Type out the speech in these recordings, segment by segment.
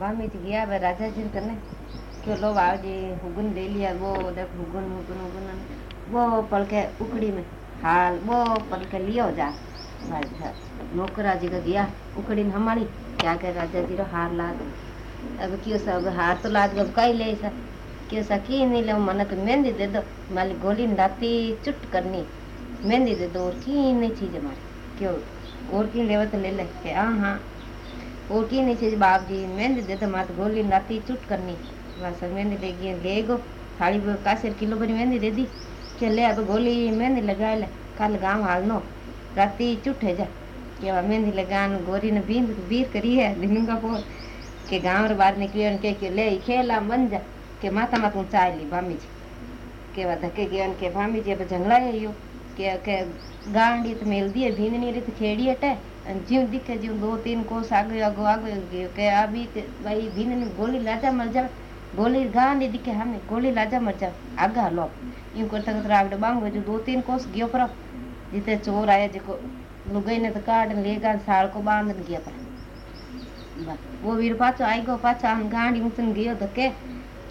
बामी जी गया वे राजा जी कने क्यों लो आओ जी हुगन ले लिया वो देख हुगन हुगन हुगन वो पल के उकड़ी में हाल वो पल के लियो जा नौकरा जी का गया उकड़ी हमारी क्या कह राजा जी रो हार ला दो अब क्यों सब हार तो लाद अब कई ले सा क्यों सा की नहीं ले मन तो मेहंदी दे दो माली गोली राती चुट करनी मेहंदी दे दो और की नहीं चीज़ हमारी क्यों और की लेवे तो ले ले के हाँ हाँ जी मेहंदी दे दो मात गोली राती चुट करनी। बस मेहंदी ले गई ले गो। थाली कासेर किलो भरी मेहंदी दे दी। के ले गोली मेहंदी लगा ले। कल गाँव हाल नो। राती चुटे जा। के मेहंदी लगान, गोरी ने बीन, बीर करी है दिन का पोर के गाँव रे बाहर निकली के के ले, खेला बन जा। के माता माता चाय ली भामी जी के वा धके गए के भामी जी अब जंगला है यो। के के गांडी तो मेल दिए भींदनी रीत खेड़ी हटे जीव दिखे जीव दो तीन कोस आगे आगो आगे गयो के अभी भाई भींदनी गोली लाजा मर जा गोली गांडी दिखे हमें गोली लाजा मर जा आगा लो यूँ करता करता आगे बांगो जो दो तीन कोस गयो पर जिते चोर आया जिको लुगाई ने तो काट लेगा साल को बाँध गया पर वो वीर पाछो आई गो पाछा गांडी मुसन गयो धके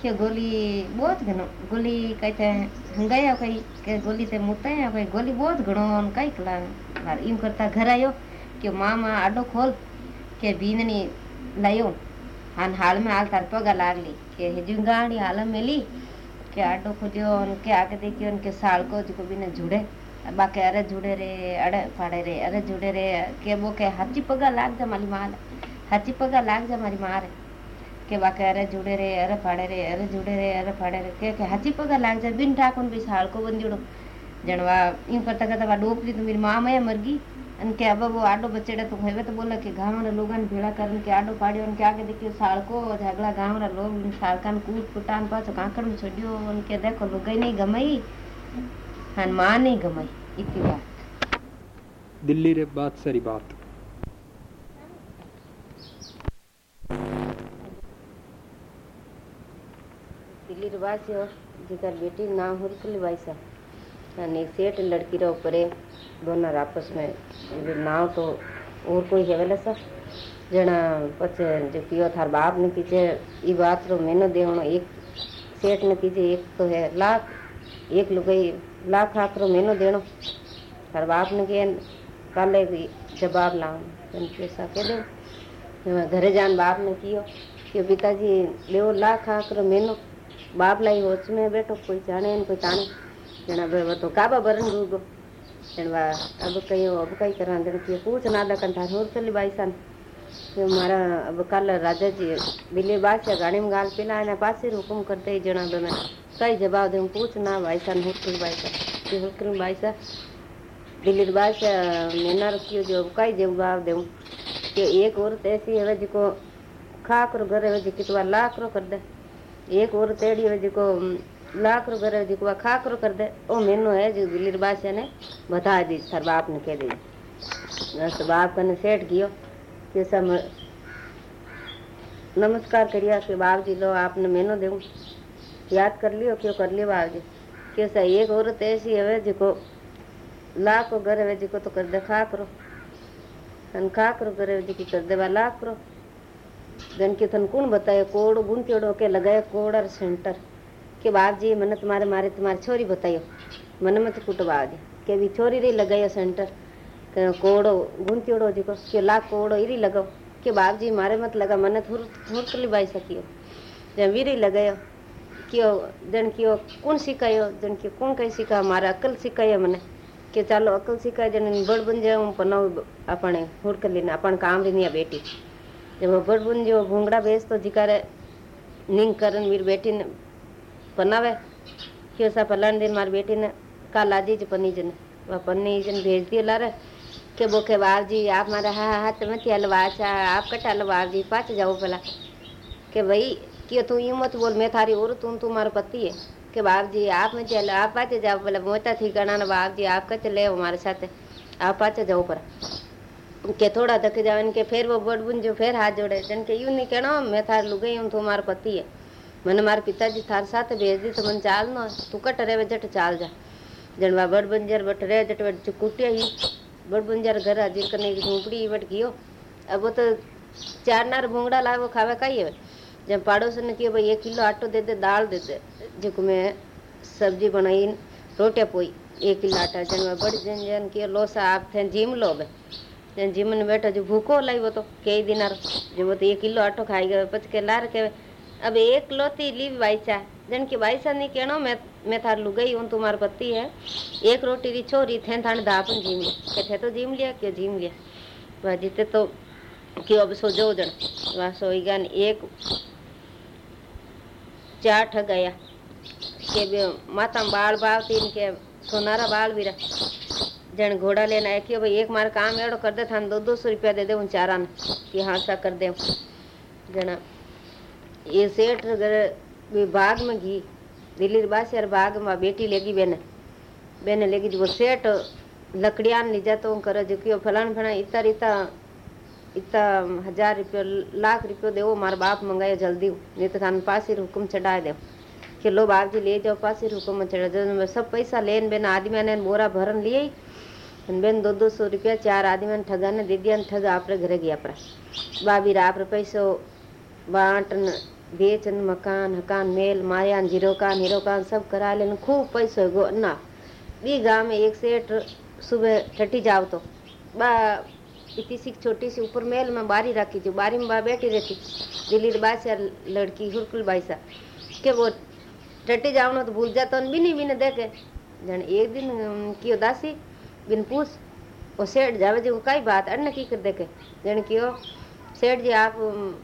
के गोली बहुत घणो गोली कहते हंगाया कई के गोली ते मुताया कई गोली बहुत घणो कई कला यूँ करता घर आयो કે મામા આડો ખોલ કે ભીંદની લયો હાન હાલ में हाल तार पगा लागली के हेजू गाड़ी हाल मेली के आडो खोलियो के आगे देखियो के साल को जो बिना जुड़े बाके अरे जुड़े रे अड़े फाड़े रे अरे जुड़े रे के वो के हाथी पगा लाग जा मारी मार हाथी पगा लाग जा मारी मार के बाके अरे जुड़े रे अरे फाड़े रे अरे जुड़े रे अरे फाड़े रे के, के हाथी पगा लाग जा बिन ठाकुन भी साल को बंदियोड़ो जनवा यूं करता करता वा डोपली तो मेरी माँ मैं मर गई અને કે હવે બહુ આડો બચેડા તો હવે તો બોલે કે ગામના લોકોને ભેળા કરીને કે આડો પાડ્યો અને કે આગળ દેખ્યો સાળકો ઝાગલા ગામના લોકો સાળકાને કૂટ ફૂટાને પાછો કાંકડું છોડ્યો અને કે દેખો લુગાઈ નહીં ગમાઈ અને માં નહીં ગમાઈ ઇતિ વાત દિલ્હી રે બાત સારી બાત दिल्ली रिवास जिकर बेटी नाम हुरकली बाईसा एक सेठ लड़की रो परे दोनों आपस में नाव तो और कोई हेवेला सा जना पछे जो पियो थार बाप ने कीजे ई बात रो मेनो देवनो एक सेठ ने कीजे एक तो है लाख, एक लुगाई लाख आख रो मेनो देनो थार बाप ने के काले जवाब तन पैसा के दो घरे जान बाप ने कियो, कि पिताजी लेओ लाख आख रो मेनो। बाप लाई होच में बैठो, कोई जाने कोई ताने जनवा अब कयो अब कई करा जन के पूछ ना दकन था होर चली बाई सन मारा अब कल राजा जी बिले बादशाह गाड़ी में गाल पिला ने पासे हुकुम करते जना बे मैं कई जवाब दे पूछ ना भाई सन होर बाई सन के होर बाई सन दिल्ली बादशाह मैंने रखियो जो कई जवाब दे कि एक ऐसी है घर है लाख रो कर दे एक है लाख रो करे जी खाक रो कर दे। ओ, मेनू है जो दिल्ली बादशाह ने बता दी, सर बाप ने कह दी। बस बाप कने सेठ गयो कि सब नमस्कार करिया, कि बाप जी लो, आपने मेनू दे याद कर लियो क्यों कर लियो बाप जी। कि सा एक औरत ऐसी है जिको लाख रो घर है जिको तो कर दे खाक रो। अन खाक रो करे जिकी कर दे लाख रो। जन के थन कौन बताए कोड़ गुंतेड़ो કે બાપજી મને તમારે મારે તમારી છોરી બતાવ્યો મને મત કુટવા આવજે કે બી છોરી રી લગાવ્યો સેન્ટર કે કોડો ગુંતીડો જેકો કે લા કોડો ઈરી લગાવ કે બાપજી મારે મત લગા મને થોર થોરકલી બાઈ શક્યો જ્યાં વીરી લગાવ્યો કયો જણ કયો કોણ શીખાયો જણ કે કોણ કઈ શીખા મારે અકલ શીખાય મને કે ચાલો અકલ શીખાય જણ બળ બન જાય હું પનાવ આપણે હુડક લઈને આપણને કામ રીની બેટી જેમાં બળ બન જેવો ભૂંગળા બેસ તો જીકારે નીંગ કરન વીર બેટીને बनावे। क्यों सा फलाने दिन मारी बेटी ने कल आजी जी पन्नी जन वह पन्नी जन भेज दिए लारे। के बोखे बाप जी, आप मारे हाँ हाथ में थी हलवा अच्छा आप कट हलवा जी, पाच जाओ पहला। के भाई, क्यों तू यूँ मत बोल, मैं थारी और तुम तुम्हारा पति है। के बाप जी, आप में चल आप पाचे जाओ पहले, मोटा थी करना ना बाप जी, आप कच ले हमारे साथ। आप पाचे जाओ पर के थोड़ा धक जाओ, इनके फिर वो बड़ बुन जो फिर हाथ जोड़े, जन के यूँ नहीं कहना, मैं थार लुगई हूँ तुम्हारा पति है। મને મારા પિતાજી થાર સાથે ભેજ દી તો મને ચાલ નો તું કટ રે જટ ચાલ जा जनवा बड़ बंजर बट रे जट बट कुटिया ही बड़ बंजर घर हाजिर करने की झोपड़ी बट गयो अब वो तो चार नार भूंगड़ा लाए वो खावे का है जब पड़ोस ने किया भाई एक किलो आटो दे दे दाल दे दे जो मैं सब्जी बनाई रोटियां पोई एक किलो आटा जन में बड़ी जन जन किया लोसा आप थे जिम लो बे जन जिम ने बैठा जो भूखो लाई वो तो कई दिन जो वो तो एक किलो आटो खाई गए पच के लार के अब एक लोती ली भाई जन की भाई सा नहीं कहना मैं मैं थार लू गई हूँ तुम्हारा पति है। एक रोटी री छोरी, थे थाने दापन जिम लिया। के थे तो जिम लिया, क्यों जिम लिया? वह, जीते तो क्यों अब सो जो जन वह, सोई गन एक चार ठग गया। के माता बाल बाल तीन के सोनारा बाल भी रहा जन घोड़ा लेना है कि भाई एक मार काम एड़ो कर दे था दो दो सौ रुपया दे दे उन चारा ने। कि हाँ सा कर दे जना ये सेठ बाग में गई दिल्ली बास यार बाग में बेटी लेगी बेने बेने लेगी तो वो सेठ लकड़ियान ले तो जाता हूँ करो जो कि फलान फलान इतना इतना इतना हज़ार रुपये, लाख रुपये देव, मार बाप मंगाया जल्दी। नहीं तो खान पास ही हुक्म चढ़ा दे कि लो बाप जी ले जाओ पास ही हुक्म चढ़ा जो सब पैसा लेन बेन आदमी ने बोरा भरन लिए। बेन दो दो सौ रुपया, चार आदमी ने ठगा, ने दे दिया ठग आप घर गया अपरा। बाबी रा आप पैसो बेचन, मकान, हकान, मेल, मायान, जीरोकान, हीरोकान, सब करा लेने, खूब पैसो गो। ना, बी गाँव में एक सेठ सुबह ठटी जाओ तो। बा, इतनी सी छोटी सी ऊपर मेल में बारी रखी थी, बारी में बा बैठी रहती दिल्ली बाई से लड़की, हुरकुल बाई सा, के वो टटी जाओ ना तो भूल जाता भी नहीं भी देखे। जन एक दिन की दासी बिन पूछ, वो सेठ जावे जी कई बात, अन्न की कर देखे। जन क्यों सेठ जी, आप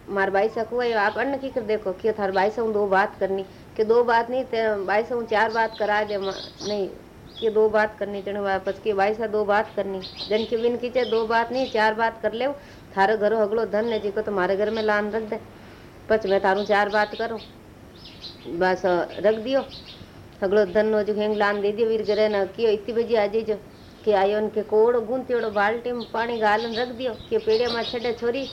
मार भाई सकू है आप अन्न की कर देखो क्यों थार भाई से दो बात करनी। कि दो बात नहीं भाई से चार बात करा दे नहीं, कि दो बात करनी जन वापस की भाई से दो बात करनी। जन की बिन कीचे दो बात नहीं, चार बात कर ले थारे घरों अगलो धन है जी को तुम्हारे घर में लान रख दे। पच मैं थारू चार बात करूँ। बस, रख दियो। अगलो धन हो जो हेंग लान दे दियो, वीर घरे ना कियो इतनी बजी आ जाइजो। કે આયો કે કોડો ગુંતીડો બાલ્ટીમાં પાણી ગાલન રખ દિયો કે પેડિયામાં છડે છોરી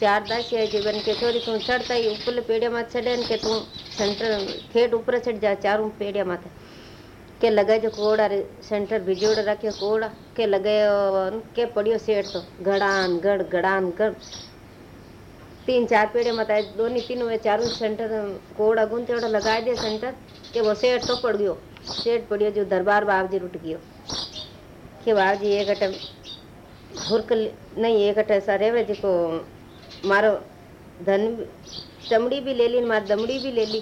ચાર દાસિયા જીવન કે છોરી તું ચડતા ઉપર પેડિયામાં છડે ને કે તું સેન્ટર ખેડ ઉપર ચડ જા ચારું પેડિયામાં કે લગાજો કોડા રે સેન્ટર ભીજોડ રાખ્યો કોડા કે લગાયો કે પડ્યો સેટ તો ગડાન ગડ ગડાન ગડ तीन चार पेड़े मत आए दोनों तीनों में चारों सेंटर कोड़ा गुंतेड़ा लगा दिया सेंटर के वो सेठ तो पड़ गयो सेठ पड़ियो जो दरबार बाबजी रुट गयो के बाद ये घट घुरक नहीं ಹುರ್ಕಲ್ ನೈ ಏಗಟ ಸರೇವड़ देखो मारो, धन चमड़ी भी ले ली, मार दमड़ी भी ले ली।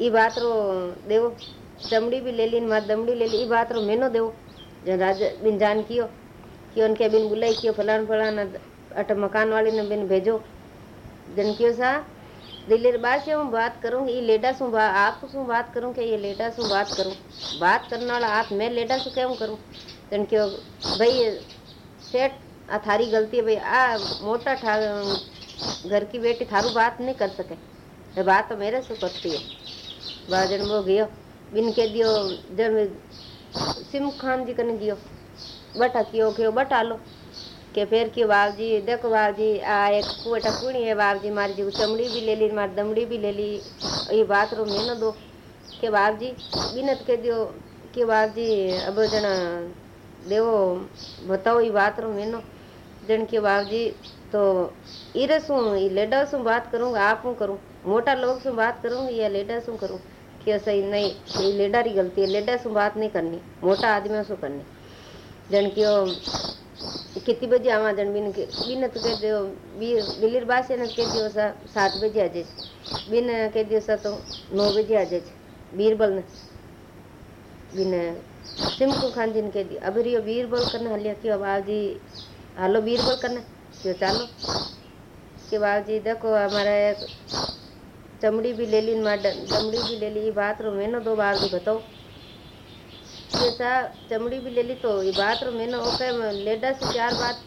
ये बात रो देव, चमड़ी भी ले ली, मार दमड़ी ले ली। ये बात रो मेनो देव, जो राजा बिन जान कियो, कि उनके बिन बुलाई कियो फलान फलाना अट मकान वाले ने बिन भेजो। जन कियो सा, दिलेर बात से हम बात करूँ ये लेटा सु बा, आप सु बात करूँ, कि ये लेटा सु बात करूँ? बात करने वाला आप, मैं लेटा सु क्यों करूँ? जन क्यों, भाई, सेठ, आ थारी गलती है, भाई, आ मोटा ठा, घर की बेटी थारू बात नहीं कर सके। बात तो मेरे से करती है। बाजन वो गयो, बिन के दियो जब सिम खान जी कने दियो। बटा कियो, क्यों, बटा लो। के फिर क्यों बाब जी देखो बाब जी आ एक कुटा कुणी है बाब जी मारी जी चमड़ी भी ले ली, मारी दमड़ी भी ले ली, ये बात रो मैंने दो। के बाब जी बिनत के दियो, के बाब जी अब जना દેવો બતાવો એ વાત રું મેનો જણ કે બાપજી तो इरे सु लेडा सु बात करूँ आप हूँ करूँ मोटा लोग सु बात करूँ या लेडा सु करूँ कि सही नहीं ये लेडा री गलती है लेडा सु बात नहीं करनी मोटा आदमी सु करनी जन क्यों कितनी बजे आवा जन बिन के बिन तो कह दियो दिल्ली बास ने कह दियो सा सात बजे आ जाए बिन कह दियो सा तो नौ बजे आ जाए बीरबल ने बिन सिमकू खान जी ने कह दिया अभी रियो बीरबल करने, हलिया क्यों बाबू जी हालो बीरबल करने, क्यों चालो? कि बाबू जी देखो, हमारा एक चमड़ी भी ले ली चमड़ी भी ले ली, ये बात रो मैंने दो बार जी बताओ। ऐसा चमड़ी भी ले ली तो ये बात रो मैंने ओके लेडा से चार बात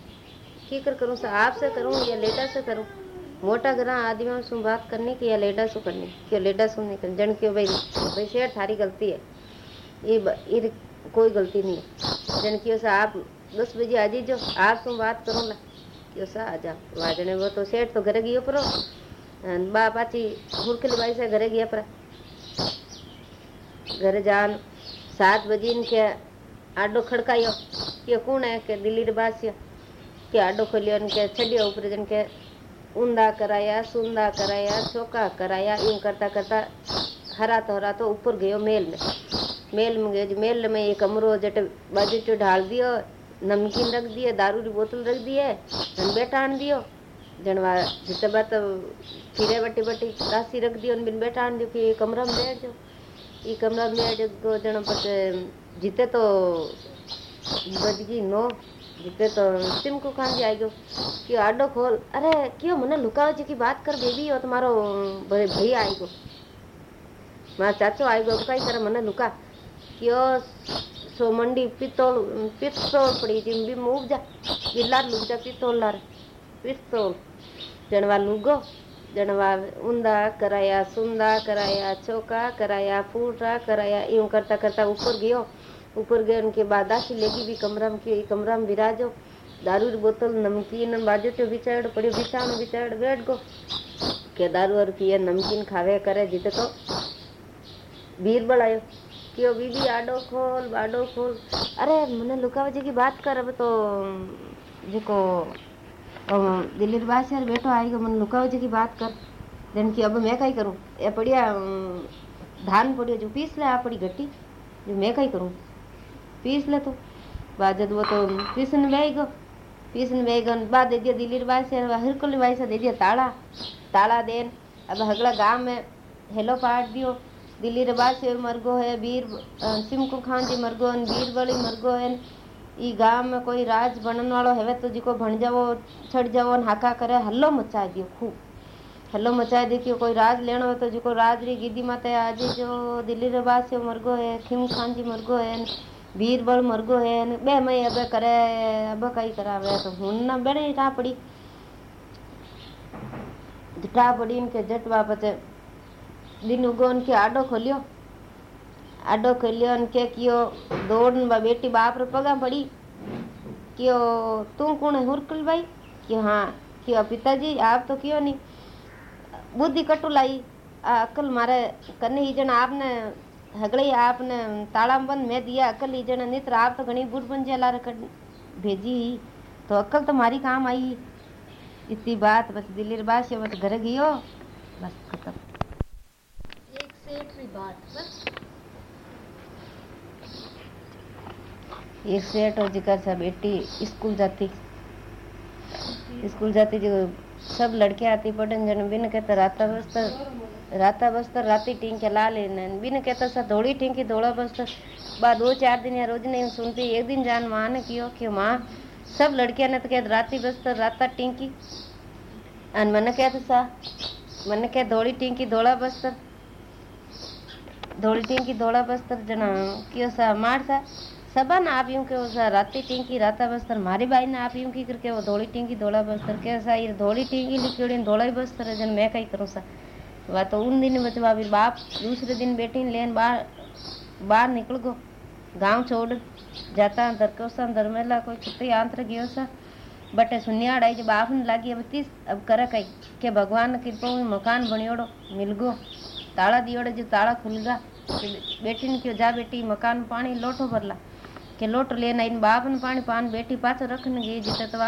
की कर करूँ, सा आप से करूँ या लेडा से करूँ? मोटा ग्रह आदमियों से बात करनी कि या लेडा से करनी? क्यों लेडा से नहीं करनी? जन क्यों भाई? भाई शेर थारी गलती है। कोई गलती नहीं है। जन क्यों सा आप दस बजे आ जाइए आप तुम बात करो ना। क्यों सा आ जाओ वाजने वो तो सेठ तो घरे गयो पर। बा पाची हुरखली बाई से घरे गया पर। घरे जान, सात बजे इनके आडो खड़कायो। के कौन है? के दिल्ली बासियो। के आडो खोलियो के छड़ियो ऊपर जन के ऊंधा कराया सुंदा कराया, चौका कराया यूँ करता करता हरा तो हरा तो ऊपर गयो मेल में में मेल में एक कमरो जट बाजू चो ढाल दियो, नमकीन रख दिए, दारू की बोतल रख दिए बैठा आन दियो। जनवा जिते बात फिरे बटी बटी दासी रख दियो बिन बैठा दियो कि कमरा में बैठ जाओ। ये कमरा में बैठ जाओ जन पते जीते तो बजगी नो, जीते तो सिम को कहाँ आई गयो, कि आडो खोल, अरे क्यों मने लुकाओ जी की बात कर बेबी हो तुम्हारो भैया आई गो मारा चाचो आई गो कई करे मने लुका। क्यों सो मंडी पित्तोल पित्तोल पड़ी जी भी मूव जा गिल्लार लुक जा पित्तोल लार पिस्तौल जणवा लुगो जणवा ऊंदा कराया, सुंदा कराया, चौका कराया, फूटा कराया यूँ करता करता ऊपर गयो। ऊपर गए उनके बाद दासी लेगी भी कमरा में, क्यों कमरा में विराजो दारू की बोतल नमकीन बाजू तो बिचाड़ पड़े बिछाण बिचाड़ बैठ गो। के दारू और पिए नमकीन खावे करे, जीते तो बीर बढ़ायो क्यों बीबी आडो खोल बाडो खोल अरे मैंने लुकावा जी की बात कर अब तो जेको दिल्ली बात से बैठो आएगा मन लुकावा जी की बात कर जन की अब मैं कहीं करूँ ये पड़िया धान पड़िया जो पीस ले आ पड़ी घटी जो मैं कहीं करूँ पीस ले तो बाद जब वो तो पीसन गो पीसन वेगन बाद दे दिया दिल्ली बाई से हिरकुल बाई से दे दिया ताला ताला देन अब हगला गाँव में हेलो पाट दियो दिल्ली बाद से मरगो है, बीर सिमकू खान जी मरगो है बीर बड़ी मरगो है ई गाँव में कोई राज बनन वालो है तो जिको भण जावो, छड़ जावो हाका करे, हल्लो मचा दियो खूब। हल्लो मचाए देखियो कोई राज लेनो हो तो जिको राज री गिदी माते आज जो दिल्ली रे से मरगो है खिम खान जी मरगो है बीरबल मरगो है, ने बे मई अब करे, अब कई करावे तो हुन ना बड़े टा पड़ी टा पड़ी इनके उगो उनके आडो खोलियो। आडो खोलियो उनके कियो दौड़ बा बेटी बाप रे पगा पड़ी। क्यों तू कौन है हुरकुल भाई? क्यों हाँ क्यों पिताजी, आप तो क्यों नहीं। बुद्धि कटु लाई। अकल मारे कने ही जन आपने हगड़े आपने ताला बंद मैं दिया। अकल लीजन नित्र आप तो घनी बुढ़ बन जला भेजी। तो अकल तो मारी काम आई। इतनी बात बस दिल्ली बात से बस घर गयो। बस खत्म। की बात बस एक सेठ और जिकर सा बेटी स्कूल जाती। स्कूल जाती जो सब लड़के आती पढ़न जन, बिन कहते राता बस राता बस्तर राती टिंके ला लेने, बिन कहता सा धोड़ी टिंकी धोड़ा बस्तर बाद दो चार दिन या रोज नहीं सुनती, एक दिन जान माँ ने कियो कि माँ? सब लड़कियाँ ने तो कह, राती बस्तर राता टिंकी। अन मन कहते सा, मन कह, धोड़ी टिंकी, धोड़ा बस्तर मार सा। सबा ना आप यूँ के सा राती टिंकी राता बस्तर, मारी बाई ने आप यूँ की करके वो धोड़ी टिंकी धोड़ा बस्तर के सा। ये धोड़ी टिंकी लिखी धोड़ा बस्तर जन मैं कहीं करूँ सा। वह तो उन दिन बचवा भी बाप दूसरे दिन बेटी लेन बाहर बाहर निकल गो। गाँव छोड़ जाता दरकोसा दरमेला कोई छुट्टी आंतर गयो सा बटे सुनियाड़ आई बाप ने लागी, अब तीस, अब करे कई के भगवान कृपा मकान बनियोड़ो मिल गो। ताला दियोड़ो जो ताला खुल गया बेटी ने क्यों जा बेटी मकान पानी लोटो भरला के लोटो लेना इन बाप ने पानी पान बेटी पाछो रखने गई जिते तो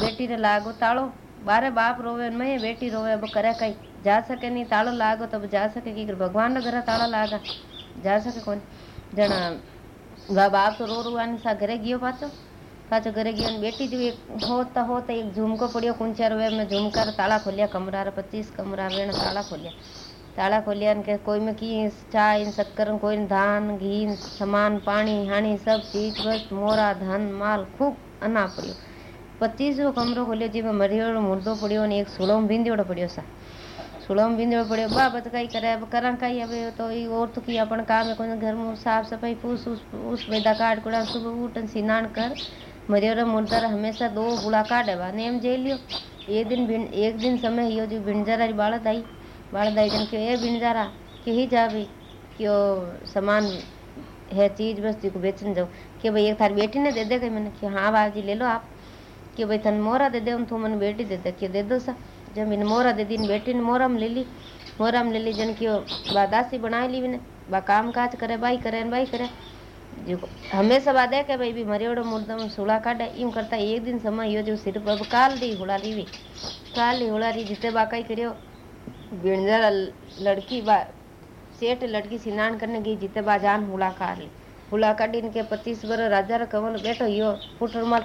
बेटी ने लागो तालो बारे बाप रोवे मैं बेटी रोवे अब करे कई जा सके नहीं तालो लागो तब जा सके कि भगवान रो घर ताला लागा जा सके कौन जना बाप तो रो रुआनी सा घरे गयो घरे गयो बेटी जो एक होता होता एक झुमको पड़ियो कुंचार वे में झुमका ताला खोलिया कमरा रे पच्चीस कमरा वे ताला खोलिया ताला खोलिया के कोई में की चाय शक्कर, कोई धान, घी सामान, पानी, हानी, सब चीज़ बस मोरा, धन, माल, खूब अना पड़ियो। पच्चीसो कमरो खोलियो जी में मुर्दो पड़ियो ने एक सुड़ो में बिंदियोड़ो पड़ियो सा। सुड़म बिंदो पड़े बाबत कई करे, अब करा कई अब तो ये और तो की अपन काम है घर में साफ़ सफ़ाई पूस उस बेदा काट कुड़ा, सुबह उठन सिनान कर मरियो मुर्दर हमेशा दो बुला काटे बा नेम जे लियो। एक दिन भिन एक बड़ दईजन के बिन बिंजारा के ही जा कि वो सामान है, चीज़ बस को बेचन जाओ कि भाई एक थार बेटी ने दे दे कहीं मैंने कि हाँ बाजी ले लो आप। कि भाई थन मोरा दे दे, उन तू बेटी दे दे, कि दे दो सा। जब इन मोरा दे दी बेटी ने मोरा में ले ली, मोरा में ले ली जन की बादासी बना ली मैंने बा काम काज करे, बाई करे बाई करे। जो हमेशा बाद है कि भाई भी मरियोड़ो मुर्दा में सुला काटे इम करता एक दिन समय यो जो सिर पर काल दी हुड़ा ली भी। काल ही हुड़ा ली जितने बाकाई करियो बिणजरा लड़की बा सेठ लड़की स्नान करने गई, जीते बा जान हुला काट ली। हुला काटी के पच्चीस बर राजा रा कमल बैठो, यो फुटर मल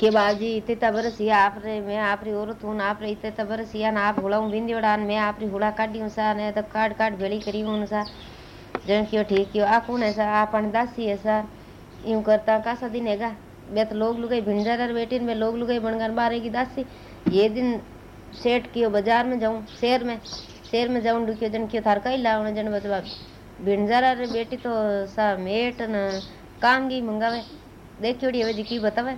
के बाजी इतना बरस या आप रे मैं आप री औरत हूँ आप रे इतना बरस या ना आप हुलाऊं, बिंदी मैं आप री हुला काटी हूँ सा, ने तो काट काट भेड़ी करी हूँ सा। जन क्यों ठीक क्यों? आ कौन है सा? आपन दासी है सा। यूँ करता कासा दिन हैगा बे तो लोग लुगाई भिंडर बेटी में लोग लुगाई बनगार बारे की दासी? ये दिन सेठ कियो बाज़ार में जाऊँ शहर में शहर में जाऊँ, डुकियो जन क्यों थार कई लावण जन बतवा भिंडर रे बेटी तो सा मेट न, कांगी मंगावे। देखियोड़ी હવે जी की बतावे।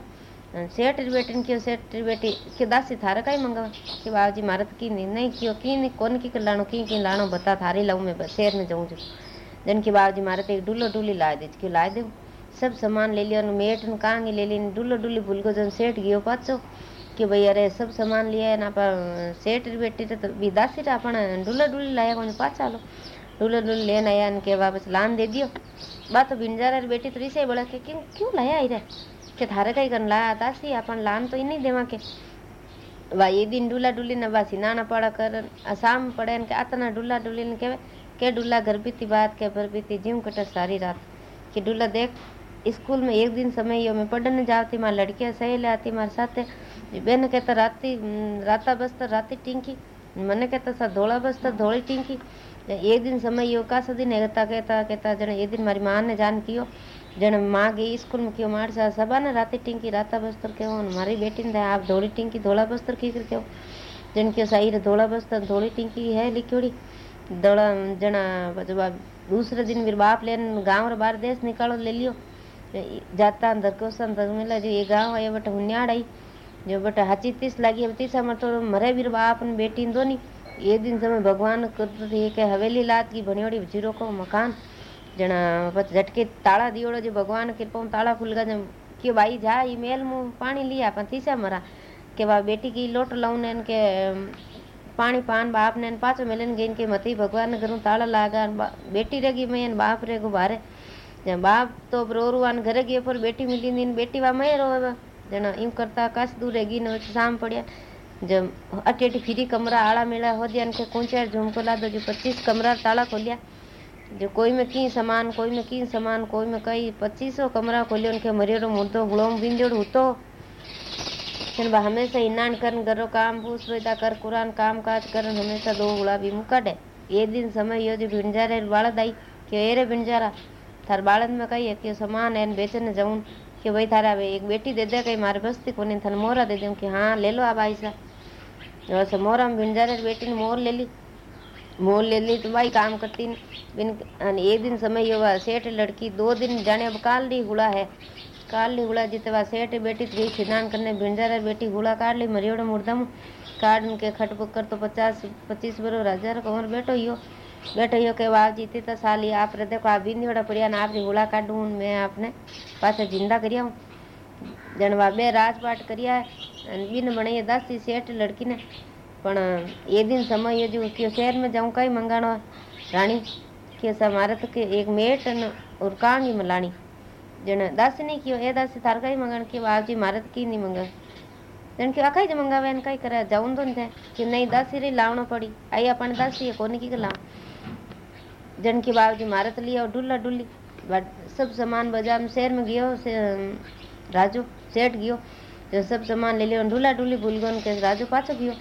सेठ री बेटी क्यों, सेठ री बेटी, क्यों दासी थारे कई मंगावे। कि बाबूजी, मारे तो की नहीं नहीं क्यों, की नहीं कौन की लाणो, की की लाणो, बता थारी लाऊं मैं शहर में जाऊँ जो जन की बाबूजी, मारे तो एक डुल्लो डुली ला दे क्यों ला दे सब सामान ले लिया मेट, न कांगी ले ली डुल्लो डुली भूल गो जन सेठ गयो पाचो कि भाई अरे सब सामान लिया ना पर सेठ बेटी तो भी दासी रा अपन डुल्ला डुली लाया कौन पाचा लो डुल्ला डुली लेन आया के वापस लान दे दियो बात तो बिंजारा बेटी तो रिसे बोला के क्यों क्यों लाया इधर के थारे कई कर लाया दासी अपन लान तो ही नहीं देवा के वा ये दिन डुला डुली ने बासी नाना पड़ा कर असाम पड़े के आतना डुला डुली ने के के डुला घर बीती बात के भर बीती जीव कटर सारी रात कि डुला देख स्कूल में एक दिन समय यो मैं पढ़ने जाती, मार लड़कियाँ सहेल आती, मार साथे बेन कहता राती राता बसता तो राती टिंकी, मन कहता सा धोला बसता तो धोली टिंकी। एक दिन समय यो का सदी नेगता कहता कहता जन एक दिन मारी माँ ने जान कियो जन माँ गई स्कूल में क्यों, मार सा सबा ने राती टिंकी, राता बस्तर तो क्यों मारी बेटी ने आप धोली टिंकी, धोला बस्तर की क्यों जन क्यों सही रे धोला बस्तर धोली टिंकी है लिखोड़ी धोला जना दूसरे दिन मेरे बाप लेन गाँव और बाहर देश निकालो ले लियो। जाता अंदर, को अंदर मिला, जो ये गाँव है बट हुन्याड़ आई जो बट हाची तीस लगी, अब तीस में तो मरे भी बाप ने बेटी दो नहीं ये दिन समय भगवान करते थे के हवेली लात की भनियोड़ी ज़ीरो को मकान। जना झटके ताला दियोड़ो, जो भगवान कृपा ताला खुल गया कि भाई जा, ये मेल मुँह पानी लिया अपन तीसा मरा के बा बेटी की लोट लाऊं ने के पानी पान बाप ने पाचो मिलन गई, इनके मती भगवान करूँ ताला लागा बेटी रहेगी मैं बाप रे को बारे बाप तो रोरुआन घरे गए पर बेटी मिली दिन बेटी वा मैं रो जना यूँ करता कस दूर है गिन शाम पड़िया जब अटी अटी फिरी कमरा आड़ा मेला हो दिया के कुंचार झुमको ला दो जो पच्चीस कमरा ताला खोलिया जो कोई में की सामान कोई में की सामान कोई में कई पच्चीसों कमरा खोलियो उनके मरियो मुर्दो गुड़ोम बिंजोड़ हुतो बा हमेशा इनान कर घरों काम पूछ वेदा कर कुरान काम काज कर हमेशा दो गुड़ा भी मुकाडे ये दिन समय यो जो भिंजारे भिंजारा कही है कि सामान है बेचने जाऊँ कि भाई थारा एक बेटी दे दे कहीं, मारे बस्ती को नहीं थाने मोरा दे दूँ कि हाँ ले लो आप भाई सा। वैसे मोरा में भिंजा रहे बेटी ने मोर ले ली। मोर ले ली तो भाई काम करती बिन एक दिन समय ये सेठ लड़की दो दिन जाने, अब काल ली हुड़ा है। काल ली हुड़ा जितने वह सेठ बेटी गई स्नान करने भिंजा रहे बेटी हुड़ा काट ली, मरियोड़ा मुर्दम। काट के खट तो पचास, पच्चीस बरो हज़ार कमर बैठो यो। बैठो यो के वाव जीती तो साली आप रे देखो आप बिंदी बड़ा पड़िया ना आपकी हुड़ा काटू मैं आपने पाछा ज़िंदा करिया हूँ जनवा बे राजपाट करिया बिन बने दासी सेठ लड़की ने पण ये दिन समय ये जो क्यों शहर में जाऊँ कई मंगाणो रानी के हमारे तो के एक मेट और कांगी मलानी जन दासी नहीं क्यों ए दासी थार कई मंगण के बाप जी मारे तो की नहीं मंगा जन के अकाई जो मंगावे कई करे जाऊँ तो नहीं कि नहीं दासी रे लावणो पड़ी आई अपन दासी है कोनी की लाव जन के बाबूजी मारे तो लिया डुल्ला डुल्ली। बट सब सामान बाज़ार में शहर में गयो, से, राजू, सेठ गयो। जो सब सामान ले लियो डुल्ला डुल्ली भूल गयो उनके। राजू पाछो गयो,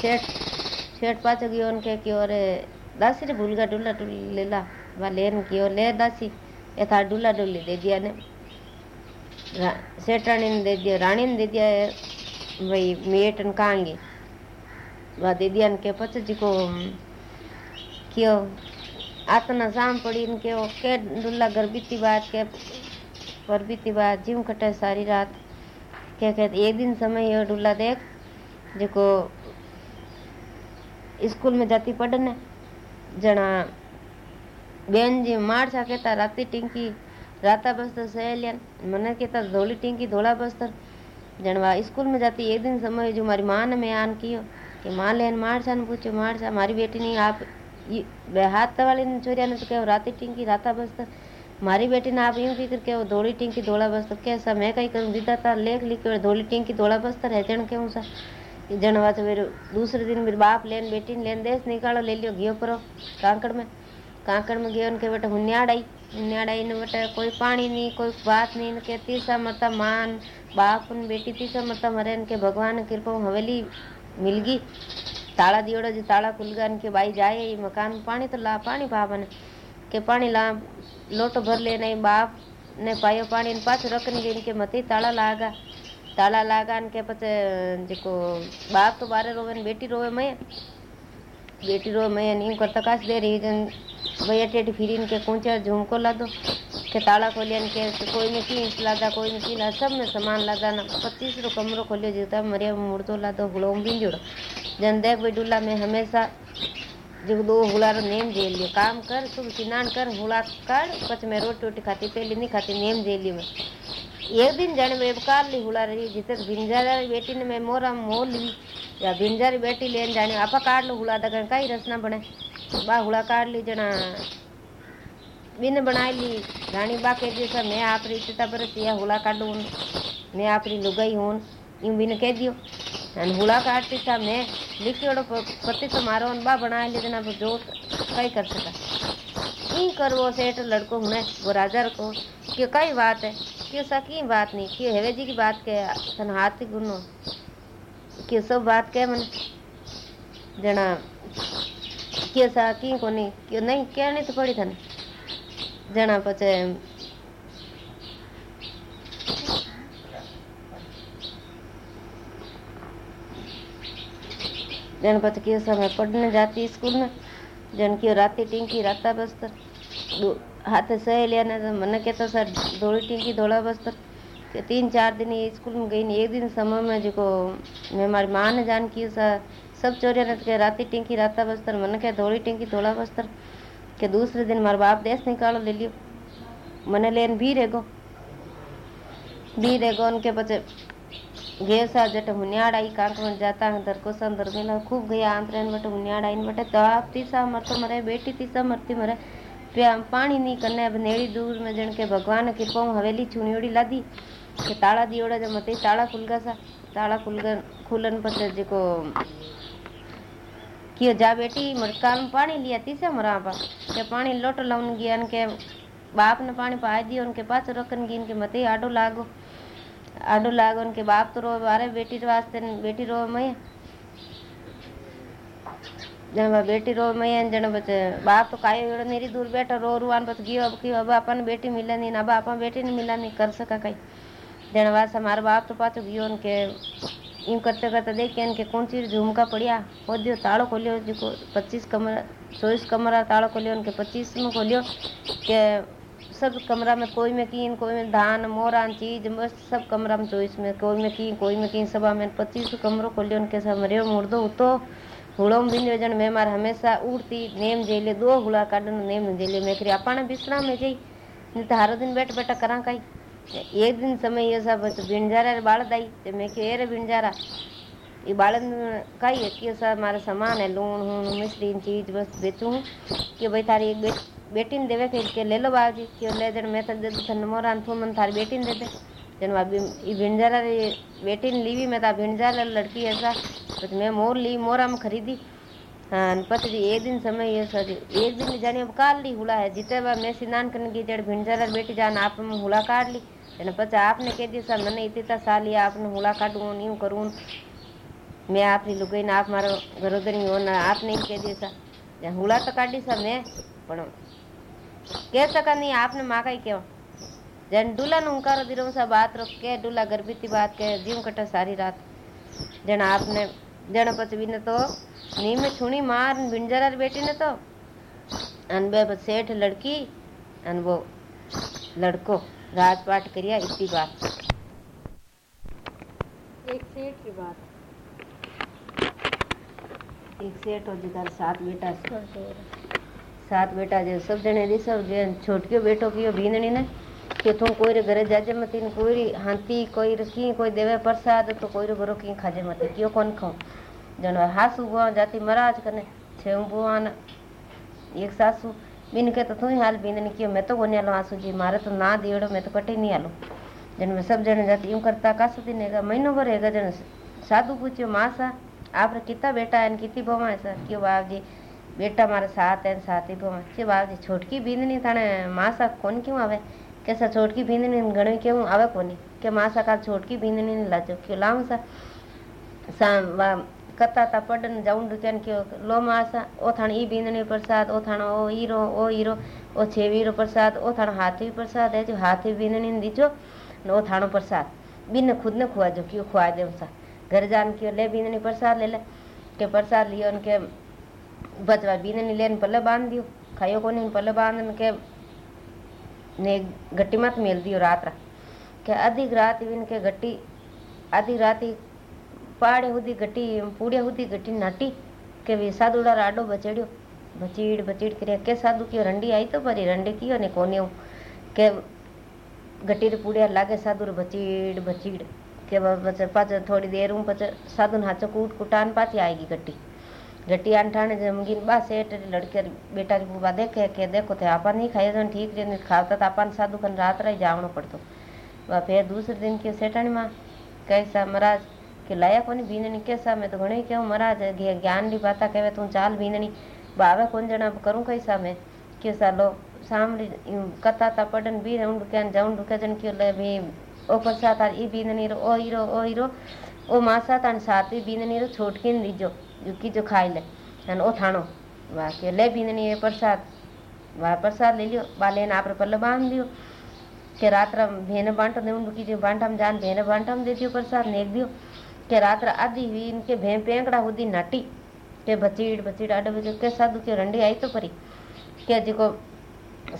सेठ सेठ पाछो गयो उनके क्यों अरे दासी रे भूल गया, डुल्ला डुल्ली ले ला। वह लेन क्यों ले दासी। ये था डुल्ला डुल्ली दे दिया ने। सेठ रानी ने दे दिया, रानी ने दे दिया भाई मेटन कांगे। वह दे दिया ने के, पच जी को क्यों। आतना शाम पड़ी इनके वो के डुल्ला घर बीती बात के पर बीती बात, जीव कटे सारी रात। क्या कहते, एक दिन समय ये डुल्ला देख, जेको स्कूल में जाती पढ़ने, जना बेन जी मार सा कहता, राती टिंकी, राता बस्तर सहेलियन मने कहता, धोली टिंकी, धोला बस्तर। जनवा स्कूल में जाती एक दिन समय जो मारी माँ ने मैं आन कियो, कि माँ लेन मार सा पूछो मार सा हमारी बेटी नहीं, आप हाथ वाली छोरिया ने तो क्या राती टिंकी, राता बस्तर मारी बेटी ने आप यूँ की करके वो धोली टिंकी धोला बस्तर कैसा मैं कहीं करूँ? था लेख लिख के धोली टिंकी धोला बस्तर है जन क्यों सा जनवा तो फिर दूसरे दिन मेरे बाप लेन, बेटी ने लेन देश निकालो, ले लियो, घियो परो, कांकड़ में। कांकड़ में गयो उनके बेटा हुन्याड़ आई हुन्याड़ आई ने बेटा, कोई पानी नहीं कोई बात नहीं इनके तीसरा मरता मान, बाप ने, बेटी तीसरा मरता मरे इनके भगवान कृपा हवेली मिल गई। ताला दियोड़ो जो, ताला खुल गया इनके भाई जाए ये मकान, पानी तो ला, पानी पावन के पानी ला, लोटो भर ले नहीं, बाप ने पायो पानी पाछ रखने के इनके मती ताला लागा। ताला लागा के पचे जेको बाप तो बारे रोवे बेटी रोवे मैं बेटी रोवे मैं नहीं करता काश दे रही जन भैया टेटी फिर इनके कूचा झुमको ला दो के ताला खोलिया के कोई में की लादा, कोई में की ला सब में सामान लादा ना, पच्चीस रो कमरो खोलियो, जीता मरिया मुर्दो ला दो हुड़ोम भी जुड़ो जन देख भाई डुला में हमेशा जो दो हुला रो नेम जेल लियो काम कर, सुबह स्नान कर हुला कर पच में रोटी रोटी खाती, पहले नहीं खाती, नेम जेल लियो एक दिन जन वे कार ली हुला रही जिते भिंजार बेटी ने मैं मोरा मोल ली, या भिंजार बेटी लेन जाने, आपा काट लो हुला दगन कई रसना बने। बा हुला काट ली, जना बिन बनाई ली, रानी बा कह दियो मैं आप रही या हुला काटू मैं आप रही, लुगाई हूँ यूँ बिन कह दियो। અને હુળા કાઢતી था मैं लिखियोड़ो पति तो मारो बा बना ली देना जो कई कर सका ई करवो सेठ लड़को हुने वो राजा को कि कई बात है कि सकी बात नहीं कि हेवे जी की बात के तन हाथ गुनो कि सब बात के मन जना कि सा की कोनी कि नहीं कहनी तो पड़ी थने जना पचे जन पत के समय पढ़ने जाती स्कूल में राता बस्तर हाथ सहेलिया ने तो मन के तो सर धोड़ी टिंकी धोड़ा बस्तर के तीन चार दिन ये स्कूल में गई एक दिन समय में जो मैं हमारी माँ ने जान की सा सब चोरिया ने राती टिंकी राता बस्तर मन के धोड़ी टिंकी धोड़ा बस्तर के दूसरे दिन मार बाप देश निकालो ले लियो मने लेन भी रेगो भी रेगो उनके बच्चे गेसा जट मुन्याड़ाई कांक में जाता खूब गया आंतरन बट बटे तीसा मरतो मरे, बेटी तीसा मरती मरे। अब नेड़ी दूर में के भगवान कृपा हवेली छुनियोड़ी लादी, के ताला दियोड़ा जब मते ताला खुल गया सा। ताला खुलन कियो जा बेटी मटका पानी लिया तीसा मरा के पानी लोट लाउन गया के बाप ने पानी पाए दियो उनके पास रखन गई के मते आडो लागो। आडो लागो उनके बाप तो रो बारे, बेटी वास्ते, बेटी रो मैं जन बेटी रो मैं जन बचे बाप तो कायो एड़ो मेरी दूर बैठा, रो रुआन बस गियो, अब की अब अपन बेटी मिले नहीं ना अपन बेटी नहीं मिला नहीं कर सका कहीं जन वास हमारे बाप तो पाछो गियो उनके, यूँ करते करते देखिए इनके कौन सी झुमका पड़िया हो दियो ताड़ो खोलियो जो पच्चीस कमरा, चौबीस कमरा ताड़ो खोलियो, उनके पच्चीस में खोलियो, के सब कमरा में कोई में की कोई में धान, मोरान, चीज़ बस सब कमरा में चौबीस में कोई में की कोई में की सभा में पच्चीस कमरों खोलियो उनके सब मरियो मुर्दो उतो। हुड़ो बिंदो जन में मार हमेशा उड़ती, नेम जेले दो हुड़ा काटन नेम जेले मैं करी अपना बिस्रा में जाई। नहीं तो हर दिन बैठ बैठा करा कई। एक दिन समय ये सब बिणजारा बाल दाई, ते मैं के रे बिणजारा ये बालन कई है कि सब मारे सामान है, लूण हूँ मिश्री चीज़ बस बेचूँ कि भाई थारी एक बेट बेटी ने देवे के ले लो बाबू क्यों ले जन मैं तो दे दू मोरा थू मन थारी बेटी ने दे जन ई भिंडजारा बेटी ने लीवी मैं ता भिंडजारा लड़की ऐसा तो मैं मोर ली मोरा में खरीदी हाँ पति एक दिन समय ये सर एक दिन जानी अब काट ली हुला है जिते बार मैं स्नान करने की जड़ भिंडजारा बेटी जान आप में हुला काट ली जन पचा आपने कह दिया सर मैंने इतनी साल लिया आपने हुला काटूँ यूँ करूँ मैं आपकी लुगाई ना आप मारो घरोदरी हो ना आपने ही कह दिया सर हुला तो काटी सर मैं પણ कह सका नहीं आपने माका ही क्यों जन डूला नुकारो दिरो सा बात रो के डूला गर्भवती बात के जीव कटा सारी रात जन आपने जन पच ने तो नी में छुणी मार बिंजरा बेटी ने तो अन बे सेठ लड़की अन वो लड़को राजपाट करिया इतनी बात एक सेठ की बात एक सेठ हो जिधर सात बेटा सात बेटा जो सब जने दी सब छोटकियो बेटो कियो भींदणी ने કે તું કોઈ ઘરે જાજે મતી ને કોઈ હાંતી કોઈ की कोई देवे प्रसाद तो कोई घरो की खाजे मत कियो कौन खाओ जन हासू बुआ जाती महाराज कने छे बुआ एक सासू बिन के तो तू ही हाल बिन कियो मैं तो कोनी आलो आसू जी मारे तो ना दियोड़ो मैं तो कटे नहीं आलो जन में सब जने जाती यूं करता कासू दिन है महीनों भर है जन साधु पूछ्यो मासा आप कितना बेटा है कितनी बोमा है सर क्यों बाप जी बेटा मारे साथ है साथ ही बोमा क्यों बाप जी छोटकी बींदनी थाने मासा कौन क्यों आवे कैसा छोटकी बींदनी घणे क्यों आवे कोनी के मासा का छोटकी बींदनी ने लाजो क्यों लाऊं सा सा कता ता पडन जाऊँ दुकान क्यों लो मासा ओ थाने ई बींदनी प्रसाद ओ थानो ओ हीरो ओ हीरो ओ छेवीरो प्रसाद ओ थानो हाथी प्रसाद है जो हाथी बींदनी ने दीजो ओ थानो प्रसाद बिन खुद ने खुआ जो क्यों खुआ दे सा घर जान क्यों ले बींदनी प्रसाद ले ले के प्रसाद लियो उनके बचवा बींदनी लेन पल्ले बाँध दियो। खायो कोनी पल्ले बाँध के ने गट्टी मत मेल दियो रात रा के अधिक रात इनके गट्टी, आधी रात पाड़े हुदी गट्टी, पूड़े हुदी गट्टी नाटी, के वे साधुड़ा राडो बचेड़ियो। बचीड़ बचीड़ करे के साधु की रंडी आई तो परी, रंडे कियो ने कोने के गट्टी रे पूड़िया लागे साधु रे बचीड़ बचीड़। के बच पाच थोड़ी देर हूँ पच साधु हाचो कूट कुटान पाची आएगी जटिया ठाणे जमगीन बा सेठ लड़के बेटा री बुबा देखे के देखो थे अपन ही खाए जन ठीक साधु कन रात रही पड़तो फिर दूसरे दिन के सेठानी कैसा महाराज के लाया कोनी कैसा मैं तो घणे कहूँ महाराज ज्ञान री बात कहवे तू चाल बीनणी बावे कौन जना करूँ कैसा मैं के सालो सामने कथा ता पढ़न बीन उन रुकन जाऊन रुके जन के ले भी ओ प्रसाद ई बीनणी रो ओ हीरो ओ हीरो ओ मासा तन सातवी बिंदनी रो छोटकिन दीजो युकी जो खाई ले तन ओ थानो वाह के ले बिंदनी प्रसाद वाह प्रसाद ले लियो बाले ना आप पल्लो बाँध दियो के रात भेन बांटो ने उनकी जो हम जान भेन हम दे दियो प्रसाद नेक दियो के रात आदि हुई इनके भे पेंकड़ा हुदी नटी के बचीड़ बचीड़ आडे बजे के साधु के रंडी आई तो परी के जिको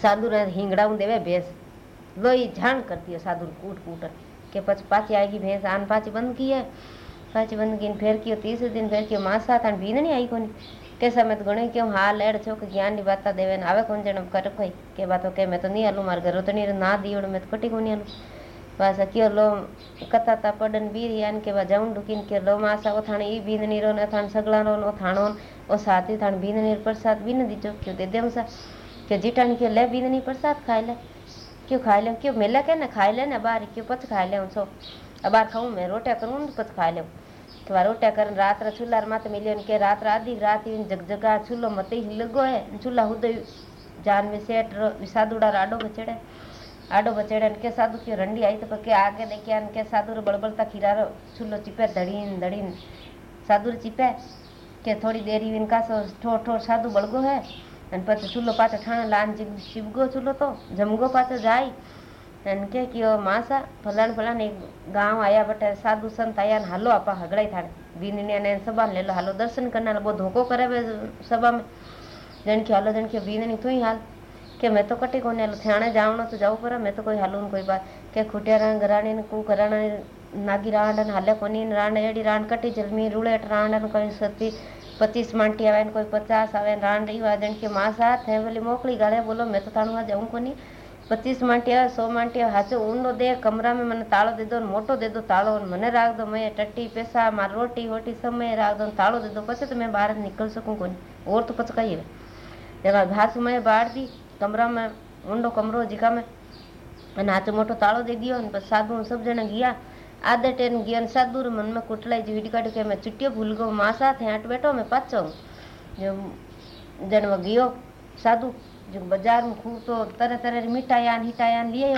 साधु ने हिंगड़ा देवे बेस लोई झाण करती है साधु कूट कूट के पच पाची आएगी, भैंस आन पाची बंद की है। पाची बंद की फिर कियो, तीसरे दिन फिर कियो, मासा था बीन नहीं आई कोनी। के समय तो घणे क्यों, हाल एड़ छो के ज्ञान की बात देवे आवे कौन जन कर कोई। के बात के मैं तो नहीं हलू, मार घर तो नहीं ना दियो मैं तो कटी कोनी हलू। वासा कियो, लो, कथा ता पडन बीर यान के वा जाऊँ डुकिन, के लो, मासा ओ थाने ई बीन नीरो न थान सगला नो नो थाणो ओ साथी थान बीन नीर प्रसाद बीन दीजो क्यों, दे देम सा। के जीटान के ले बीन नी, प्रसाद खाई ले। क्यों खाई ले? क्यों मिले के ना खाई ले बार क्यों पच खाई ले सो अबार खाऊं मैं, रोटिया करूँ पच खाई ले। तो वा रोटिया कर, रात रा चूल्हा माते मिलियन के रात आधी, रात जग जगा चूल्हो मते ही लगो है, चूल्हा हुदे जान में सेट सादुड़ा राडो बचड़े। आडो बचेड़े के साधु की रंडी आई तो पके आगे देखे के साधु रे बड़बड़ता खीरारो चूल्हो चिपे, धड़ीन धड़ीन। साधु चिपे, के थोड़ी देरी इनका सो ठो ठो साधु बड़गो है। અને પછી ચૂલો પાછો ઠાણ લાન શીવગો ચૂલો તો જમગો પાછો જાય અને કે કયો માસા ફલાણ ફલાણ એક ગામ આયા બટે સાધુ સંત આયા ને હાલો આપા હગડાઈ થાડે બીનને અને સબાન લેલો હાલો દર્શન કરનાર બહુ ધોકો કરાવે સબામાં જણ કે હાલો જણ કે બીનની તું હાલ કે મેં તો કટી કોને હાલો થ્યાણે જાવણો તો જવું પડે મેં તો કોઈ હાલું કોઈ બાર કે ખૂટિયા ગરાણી ને કુ કરાણા નાગી રાણ હાલે કોની રાણ એડી રાણ કટી જલમી રૂળેટ રાણ કરી સતી પચીસ માંટી આવે ને કોઈ પચાસ આવે ને રાંડ એવા જણ કે માં સાથ હે બોલી મોકલી ગાળે બોલો મેં તો તાણવા જાઉં કોની પચીસ માંટી આવે સો માંટી આવે હાચો ઊંડો દે કમરામાં મને તાળો દે દો મોટો દે દો તાળો મને રાખ દો મેં ટટ્ટી પેસા માર રોટી વોટી સમય રાખ દો તાળો દે દો પછી તો મેં બહાર નીકળ શકું કોની ઓર તો પછી કહીએ જરા ઘાસ મેં બાળ દી કમરામાં ઊંડો કમરો જીકામે અને હાથે મોટો તાળો દઈ ગયો ને પછી સાધુ સબ જણા ગયા आदटेन ज्ञान सादुर मन में कुटलाई जी विडकाटू के मैं चुटियो भूल गो माँ साथ हट बैठो, मैं पाचो जो जन वो गयो, साधु, जो बाज़ार में खूब तो तरह तरह री मिठायान हिटायान लिए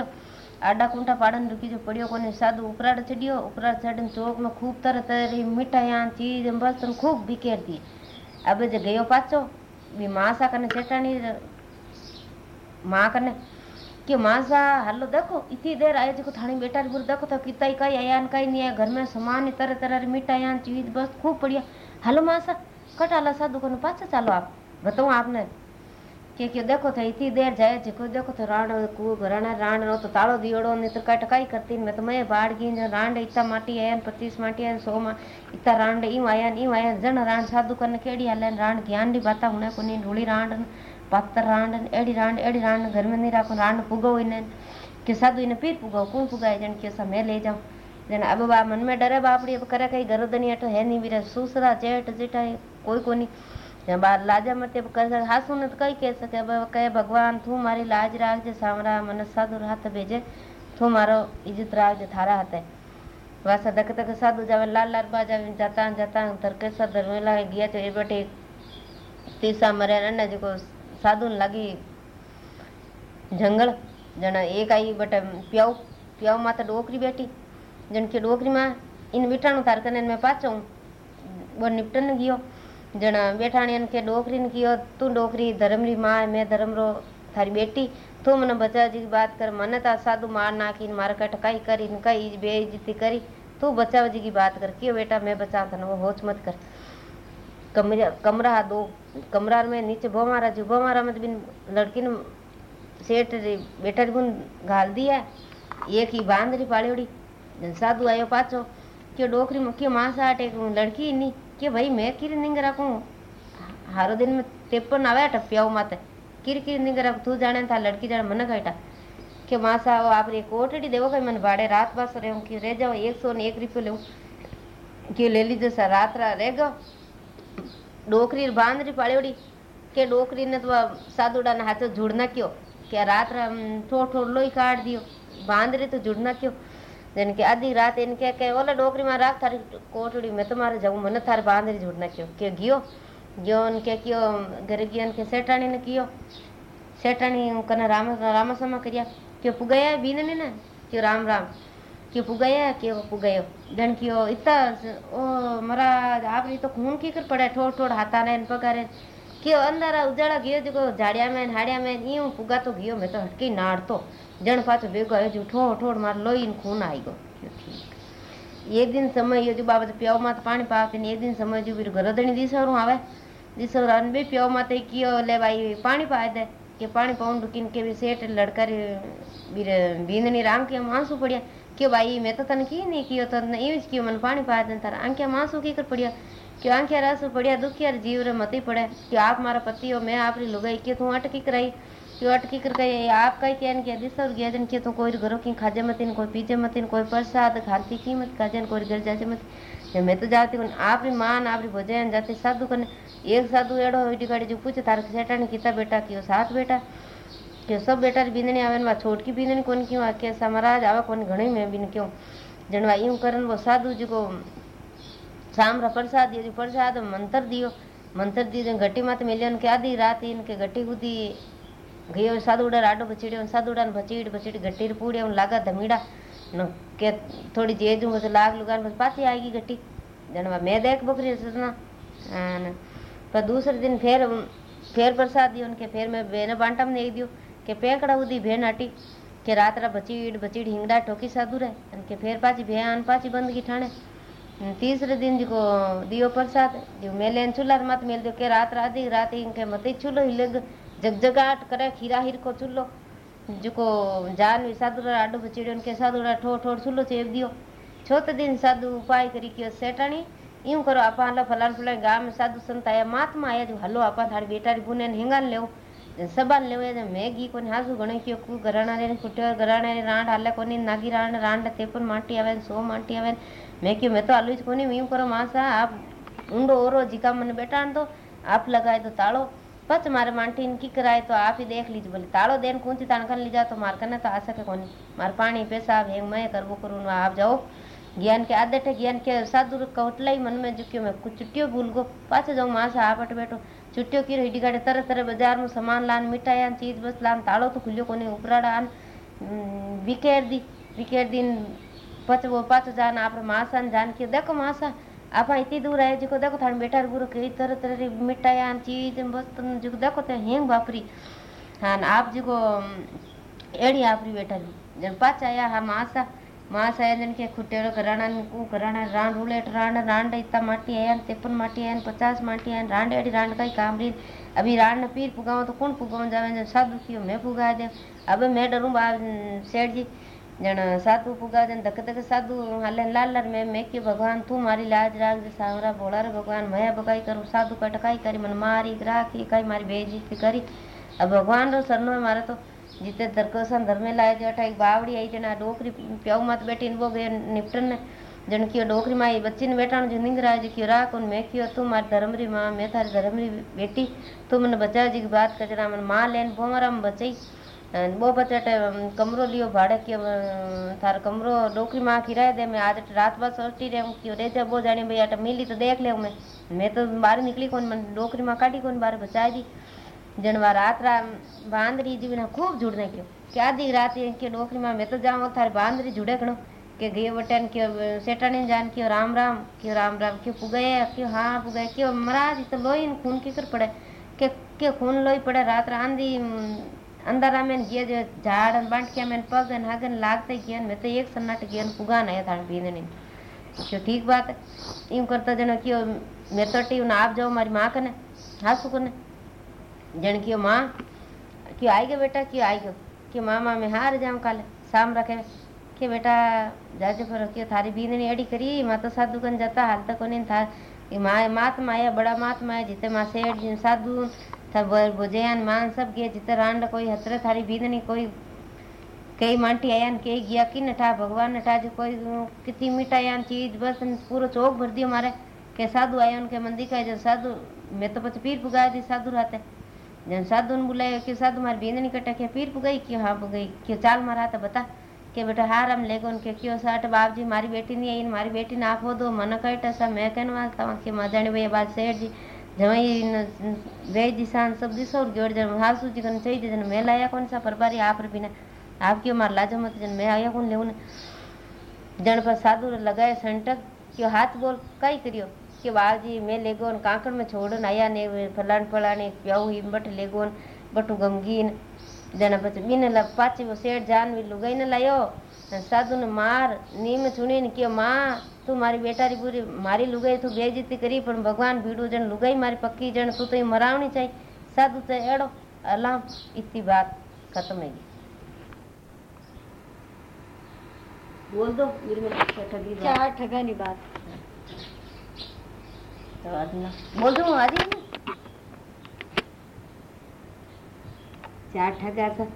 आडा कुंटा पाड़न रुकी जो पड़ियो, कोने साधु उपराड़ चढ़ियो, उपराड़ चढ़ चौक में खूब तरह तरह री चीज़ बस तुम खूब बिखेर दी। अब जो गयो पाचो भी माँ सा कने चेटानी माँ कने कि माँ सा हलो देखो इतनी देर आए जो थानी बेटा बोल देखो तो कितना ही कई आया कई नहीं आया घर में सामान तरह तरह मिठाइयाँ चीज बस खूब बढ़िया हलो माँ सा कट आला सा दुकान पाछा चलो आप बताऊँ आपने કે કે દેખો તો इतनी देर जाए जो देखो तो राण को घराना राण रो तो तालो दियोड़ो ने तो कट कई करती मैं तो मैं बाढ़ गई रांड इतना माटी आया पच्चीस माटी आया सौ मा इतना रांड यूं आया यूं आया जन रांड साधु करने केड़ी हाल रांड ज्ञान दी बाता हुने कोनी ढूली रांड पातर रांड, एड़ी रांड एड़ी रांड, घर में नहीं राखो, रांड पुगो इन्हें, कि साधु इन्हें पीर पुगो, कौन पुगाए, जन के सा मैं ले जाऊँ। जन अब बा, मन में डरे बापड़ी अब करे कहीं गरदनी अटो है नहीं मेरा सूसरा, जेठ, जेठा कोई कोनी। बार लाजा मत कर हासू ने तो कई कह सके, अब कहे, भगवान, तू मारी लाज राख जे सामरा मन साधु हाथ भेजे, तू मारो इज़्ज़त राख जे थारा हाथ है। वासा धक धक साधु जावे, लाल लाल बाजा जाता जाता धरके सा धर्मेला गया तो ए बटे तीसा मरे अन्ना जो साधु लगी जंगल जन एक आई बटे प्याऊ प्याऊ माता डोकरी बैठी। जन के डोकरी में इन बीटाणु तार कने में पाचो वो निपटन गयो। जन बेठाणी के डोकरी ने कियो तू डोकरी धर्मरी माँ, मैं धर्म रो थारी बेटी। तू मन बचा जी की बात कर, मन ता साधु मार नाखी मार कट कई करी कई बेइज्जती करी। तू बचाव जी की बात कर, क्यों बेटा, मैं बचा था वो होच मत कर कमरा दो, कमरा में नीचे मारा जो बो मारा मत बिन लड़की ने सेठ रे बेटा बुन घाल दिया, एक ही बाँध रही पाड़ी साधु आयो पाचो क्यों डोकरी में, क्यों मांस आटे लड़की नहीं क्यों भाई मैं किर निंग रखूँ हारो दिन में तेपन आवे टपियाऊ माते किरकिर निगर तू जाने था लड़की जाने मन कहटा कि मासा आप रे कोटड़ी देवो कहीं मन बाड़े रात बस रहे कि रह जाओ, एक सौ ने एक रुपये ले कि ले लीजिए सर रात रा रह गो ડોકરી ભાંદરી પાળેવડી કે ડોકરીને તો સાદુડાના હાથે ઝૂડ નાખ્યો કે રાત ઠો ઠો લોહી કાઢ દો ભાંદરી તો ઝૂડ નાખ્યો જેને કે આધી રાત એને કે કે ઓલે ડોકરીમાં રાખ તારી કોટડી મેં તમારે જવું મને તારે ભાંદરી ઝૂડ નાખ્યો કે ગયો ગયો ને કે કયો ઘરે ગયો ને કે શેઠાણીને કયો શેઠાણી કને રામ રામસમા કર્યા કે પુગાયા બીને ને કે રામ રામ क्यों पुगाया क्यों पुगायो। जन क्यों इतना ओ मरा आप तो खून की कर पड़ा ठोड़ ठोड़ हाथा ने पगारे क्यों अंदर उजाड़ा गयो जो झाड़िया में, हाड़िया में यूँ पुगा तो गयो, मैं तो हटके नाड़ तो। जन पाछो बेगो आयो, जो ठोड़ ठोड़ मार लोई खून आई गो एक दिन समय यो जो बाबा प्याव मात पानी पावते एक दिन समय जो बीर घरदणी दिसरू आवे। दिसरान भी प्यो मत कियो ले भाई पानी पाए दे, के पानी पाउंड किन के भी सेठ लड़का बीर बींदनी राम के मांसू पड़िया क्यों भाई? मैं तो तन की नहीं कियो तो यूज़ कियो? मन पानी पाए दे तार। आँखें मांसू की कर पड़िया। क्यों आँखें रासू पड़िया दुखिया जीव रे मत ही पड़े। कि आप मारा पति हो, मैं आप लुगाई। क्यों तू अटकी कर कही आप कहीं क्या क्या, दिस और गया जन। क्यों तो कोई घरों की खाजे मत कोई पीछे मत कोई प्रसाद खाती की मत खाजन कोई घर जाते मत मैं तो जाती हूँ आप मान आप भोजन जाते, साधु कने एक साधु एड़ो वीडी गाड़ी जो पूछे तार सेठाणी किता बेटा, क्यों सात बेटा? क्यों सब बेटा बींदनी आवे वा छोटकी बींदनी कौन क्यों आके समराज आवे कौन घणी में बीन क्यों जनवा यूँ करन वो साधु जी को शाम रा प्रसाद दियो प्रसाद मंत्र दियो मंत्र दियो घटी मात मिलियन के आधी रात इनके घटी हुदी गयो साधुड़ा राडो बचीड़ो साधुड़ा बचीड़ बचीड़ घटी पूड़े लागा धमीड़ा न के थोड़ी जेज बस लाग लुगान बस पाछी आएगी घटी जनवा मैं देख बकरी सतना पर दूसरे दिन फिर फिर प्रसाद दियो उनके फिर मैं बेने बांटा में दियो के पेकड़ा उदी भेन हटी के रात रा बचीड़ बचीड़ हिंगड़ा ठोकी साधु रहे के फिर पाची भे आन पाची बंद की ठाणे तीसरे दिन जी को दियो प्रसाद जो मेले चूल्हा मत मेल दो के रात राधी रात इनके मत चूल्हो हिले जगजगाट करे खीरा हिर को चूल्हो जो जान साधु आडो बचीड़ो उनके साधु ठोड़ ठोड़ चूल्हो चेप दियो छोते दिन साधु उपाय करी क्यों सेठाणी यूँ करो आप हलो फलान फलान गाँव में साधु संत आया महात्मा आया जो हलो आप थारी बेटा री बुने हिंगान सबान ले जब मैगी को घणे क्यों कु घराना रे कुटे घराना रे रांड हाले कोनी नागी रांड रांड तेपन माटी आवे सो माटी आवे मैं क्यों मैं तो आलू कोनी यूँ करो मासा आप ऊंडो ओरो जिका मन बेटा तो आप लगाए तो तालो पच मारे मांटी की कराए तो आप ही देख लीजिए बोले तालो देन कौन सी तान कर ली जा तो मार करना तो आ सके कोनी मार पानी पैसा भेंग मैं करबो करूँ आप जाओ ज्ञान के आदत ज्ञान के साधु कवटला ही मन में झुक्यो मैं कुछ भूल गो पाछे जाऊँ माँ से बैठो छुट्टियों की रही गाड़ी तरह तरह बाज़ार में सामान लान मिठाई आन चीज़ बस लान ताड़ो तो खुलियो को उपराड़ा आन विकेर दी विकेर दिन पच वो पाच जान आप मासा जान के देखो मासा आप इतनी दूर आए जो देखो थाने बेटा बुरो कई तरह तरह मिठाई आन चीज़ बस जो देखो तो हेंग बापरी हाँ आप जो एड़ी आपरी बेटा जब पाच आया हाँ मासा महासायन के खुटेड़ो कराणन को कराणा रांड उलेट रांड रांड इतना माटी है तिरपन माटी है पचास माटी रांड एडी रांड का ही काम री अभी रांड पीर पुगाओ तो कौन पुगाओ जावे साधु कियो मैं पुगा दे अब मैं डरूं बा सेठ जी जन साधु पुगा जन धक धक साधु हाले लाल लाल मैं मैं क्यों भगवान तू मारी लाज राग दे सावरा बोला रे भगवान मैं बकाई करूँ साधु का टकाई करी मन मारी राखी कई मारी बेइज्जती करी अब भगवान रो सरनो मारे तो जिते दरकोसन धर्मे लाए जो अठा एक बावड़ी आई जना डोकरी प्याऊ मत बैठी वो गए निपटन। ने जन कियो डोकरी माई बच्ची ने बैठा जो निंग रहा जो कियो राख उन मैं कियो, तू मारी धर्मरी माँ, मैं थारी धर्मरी बेटी, तू मन बचा जी की बात कर जरा मन माँ लेन वो मारा बचाई वो बचटे कमरो लियो भाड़े के थार कमरो डोकरी माँ किराए दे, मैं आज रात बात सोचती रही क्यों रे जब वो जानी भैया मिली तो देख ले जनवा रात रा बांदरी जी ने खूब जुड़ने क्यों। क्या दी रात ये के नौकरी में मैं तो जाऊँ थार बांदरी जुड़े कनो के गए बटन के सेटन जान के राम राम के राम राम के पुगए के हाँ पुगए के महाराज तो लोई खून की कर पड़े। के के खून लोई पड़े रात रांदी अंदर आमेन गे जो झाड़न बांट के मैं पग नागन लागते के मैं तो एक सन्नाट के पुगा नहीं थार बींदनी। जो ठीक बात है? यूँ करता जनो कि मैं तो टी आप जाओ, मारी माँ कने हाँ सुकने जण कयो माँ? क्यों आई गयो बेटा? क्यों आई गयो कि माँ माँ मैं हार जाऊँ कल? शाम रखे कि बेटा? जाजो पर क्यों थारी बीन अड़ी करी। माँ तो साधु कन जाता, हाल तो तक कोने था। माँ मात माया बड़ा मात माया जिते माँ सेठ साधु, सब भुजयान मान सब गए जिते रांड कोई हतरे थारी बींदनी कोई कई मांटी आया कई गया कि नठा, भगवान नठा जो कोई कितनी मिठाया चीज़ बस पूरा चौक भर दियो मारे। के साधु आया उनके मंदिर का जब साधु, मैं तो पच पीर पुगाया थी साधु रहते जन साधु ने बुलायो कि साधु मार मारी नहीं कटा क्या पीर पुगई क्यों हाँ पुगई क्यों चाल मारा तो बता, के बेटा हार हम लेगो उनके क्यों साठ बाप जी मारी बेटी नहीं आई मारी बेटी ने आप दो, मन कहटा सा, मैं कहन वास तवा के मजाणी भैया बात सेठ जी जवई वे जी सान सब और जोड़ जन हासू जी कन चाहिए जन मैं लाया कौन सा परबारी आप रे बिना, आप क्यों मार लाजो मत, जन मैं आया कौन लेवन जन पर साधु लगाए संटक क्यों हाथ बोल, कई करियो? वाजी मैं लेगोन कांकड़ में छोड़न आया ने फलान फलाने प्याऊ ही बट लेगोन बटू गमगीन देना बच बिन लग पाची वो सेठ जान भी लुगाई न लायो साधु ने मार नीम चुनी ने कियो माँ तू मारी बेटा री पूरी मारी लुगाई तू बेजती करी पर भगवान भीड़ो जन लुगाई मारी पक्की जन तू तो ही मरावनी चाहिए साधु तो एड़ो अलाम इतनी बात खत्म है बोल दो मेरे में ठगी बात। क्या ठगा बात। चार ठगा था।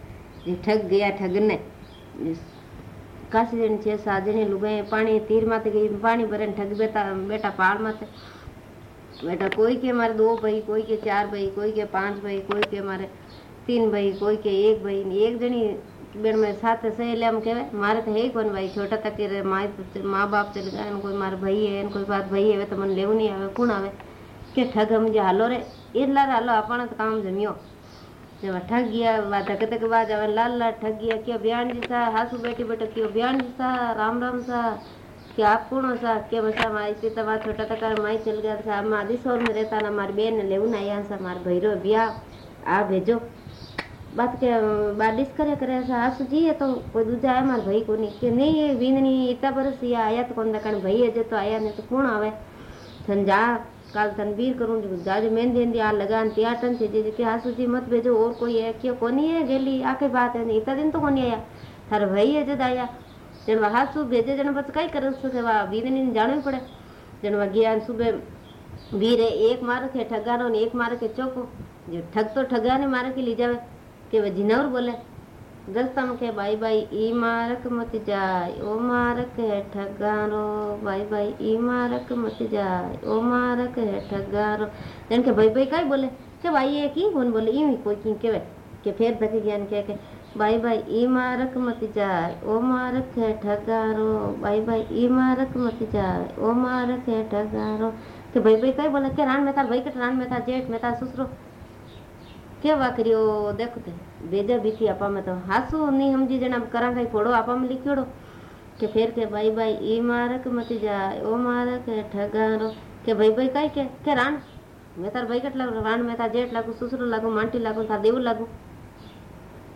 ये ठग गया छह सात जने लुगाए पानी तीर माते गई पानी भरन ठग बेटा बेटा पहाड़ माते बेटा कोई के मारे दो भाई, कोई के चार भाई, कोई के पाँच भाई, कोई के मारे तीन भाई, कोई के एक भाई, एक जनी बेन में साथ ले में कहवे मारे तो है कौन भाई छोटा तक माए माँ बाप चल गए कोई मारे भाई है कोई बात भाई है तो मन लेव नहीं आवे कौन आवे के ठग हम जो हालो रे इला हालो अपना तो काम जमियो जब ठग गया वा तक तक बाद अब लाल लाल ठग गया क्यों बयान जी सा हासू बेटी बेटा क्यों बयान जी राम राम सा कि आप कौन सा के बसा माई पे तवा छोटा तक माई चल गया सा मादी सोर में रहता मार बेन ले ना आया सा मार भैरो बिया आ भेजो के बारिश करे करे ऐसा हासू जी है तो कोई दूजा है हमारे भाई को नहीं कि नहीं ये बींदनी इतना बरस या आया तो कौन दकन भाई है जो तो आया नहीं तो कौन आवे संजा काल तनवीर करूँ जाज मेहंदी हेंदी आ लगान त्याटन थे जे के हासू मत भेजो और कोई है क्यों कोनी है गेली आके बात है इतना दिन तो कोनी आया थार भाई है जद आया जन हासू भेजे जन बस कई कर सके वा वीर ने जानो पड़े जन वा गया सुबह वीर एक मार के ठगानो ने एक मार के चौको जो ठग કે વજીનાવર બોલે ગલતમ કે બાઈ બાઈ ઈ મારક મત જાય ઓ મારક હે ઠગારો બાઈ બાઈ ઈ મારક મત જાય ઓ મારક હે ઠગારો જેમ કે ભાઈ ભાઈ કાંઈ બોલે કે ભાઈ એ કી કોણ બોલે ઈ કોઈ કી કહેવાય કે ફેર ધકી ગયા ને કે બાઈ બાઈ ઈ મારક મત જાય ઓ મારક હે ઠગારો બાઈ બાઈ ઈ મારક મત જાય ઓ મારક હે ઠગારો કે ભાઈ ભાઈ કાંઈ બોલે કે રાન મહેતા ભાઈ કે રાન મહેતા જેઠ મહેતા સસરો કેવા કર્યો દેખો તે બેજા બીથી આપવામાં તો હાસુ નહીં સમજી જણા કરા કઈ ફોડો આપવામાં લીખ્યોડો કે ફેર કે ભાઈ ભાઈ એ મારક મતી જાય ઓ મારક ઠગારો કે ભાઈ ભાઈ કઈ કે કે રાણ મેં તાર ભાઈ કેટલા રાણ મેં તાર જેઠ લાગુ સુસરો લાગુ માટી લાગુ તાર દેવું લાગુ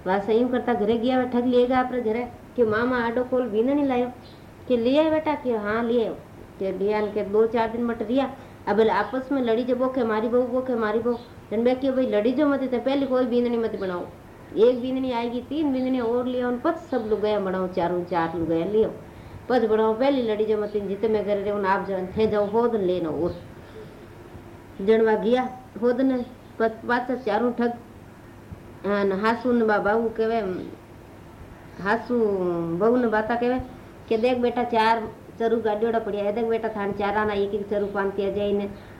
બસ એમ કરતા ઘરે ગયા ઠગ લઈ ગયા આપણે ઘરે કે મામા આડો કોલ વીનણી લાયો કે લઈ આવ્યો બેટા કે हाँ ले आओ કે लिया के दो चार दिन मट रिया अब आपस में लड़ी जबो के मारी बहू वो के मारी बहू जन मैं क्यों भाई लड़ी जो मत तो पहले कोई बींदनी मत बनाओ एक बींदनी आएगी तीन बींदनी और लिया उन पच सब लोग गया बनाओ चारों चार लोग गया लियो पच बनाओ पहली लड़ी जो मत जिते मैं कर रहे आप जाओ थे जाओ होद लेना और जनवा गया होद ने पाचा चारों ठग हासू ने बाबू कहे हासू बहू ने बाता कहे કે દેખ બેટા ચાર ચરુ ગાડીઓડા પડ્યા હે દેખ બેટા થાણ ચારાના એક એક ચરુ પાંત્યા જઈને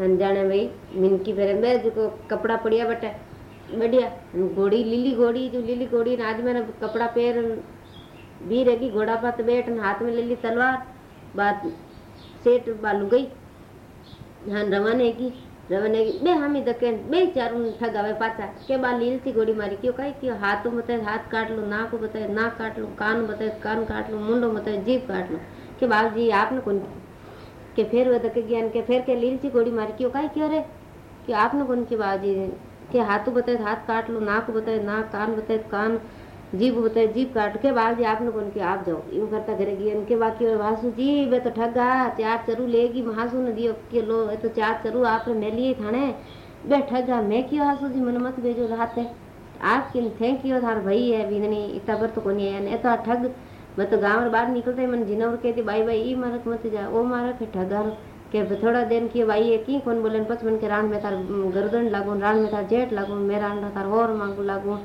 जाने भाई, मिनकी फिर बे जो कपड़ा पड़िया बटे, बढ़िया, घोड़ी, लीली घोड़ी, जो लीली घोड़ी आज मैंने कपड़ा पैर भी रहेगी घोड़ा पात बैठ हाथ में ले ली तलवार बात सेठ बालू गई हाँ रवाने की रवाने की बे हमी धके बे चारू ठगावे पाचा के बा लील थी घोड़ी मारी, क्यों कही, क्यों हाथों बताए, हाथ काट लो, नाक बताए, नाक काट लो, कान बताए, कान काट लो, मुंडो बताए, जीभ काट लो के बाबू जी आपने कौन के फिर वो धके ज्ञान के फिर के लील थी घोड़ी मारी, क्यों कही क्यों रे? कि आपने कौन के बाबू जी? के हाथों बताए हाथ काट लो, नाक बताए नाक, कान बताए कान, जीभ बताए जीभ काट के बाद आपने कौन के? आप जाओ। यूँ करता करेगी इनके बाकी वासु जी, वे तो ठगा चार चरू लेगी हासू ने दियो के लो ये तो चार चरू आपने ले लिए थाने। बे ठगा मैं क्यों हासू जी, मन मत भेजो हाथ है। आप किन, थैंक यू, थार भाई है, बिंदनी, इतना बर तो कोनी है। ये तो ठग मैं तो गाँव बाहर निकलते मन जिनवर कहती भाई भाई ई मारक मत जा ओ मारक है ठगा के थोड़ा दिन की भाई ये की कौन बोले पच मन के रान में तार गर्दन लागू रान में तार जेठ लागू मेरा तार और मांगू लागू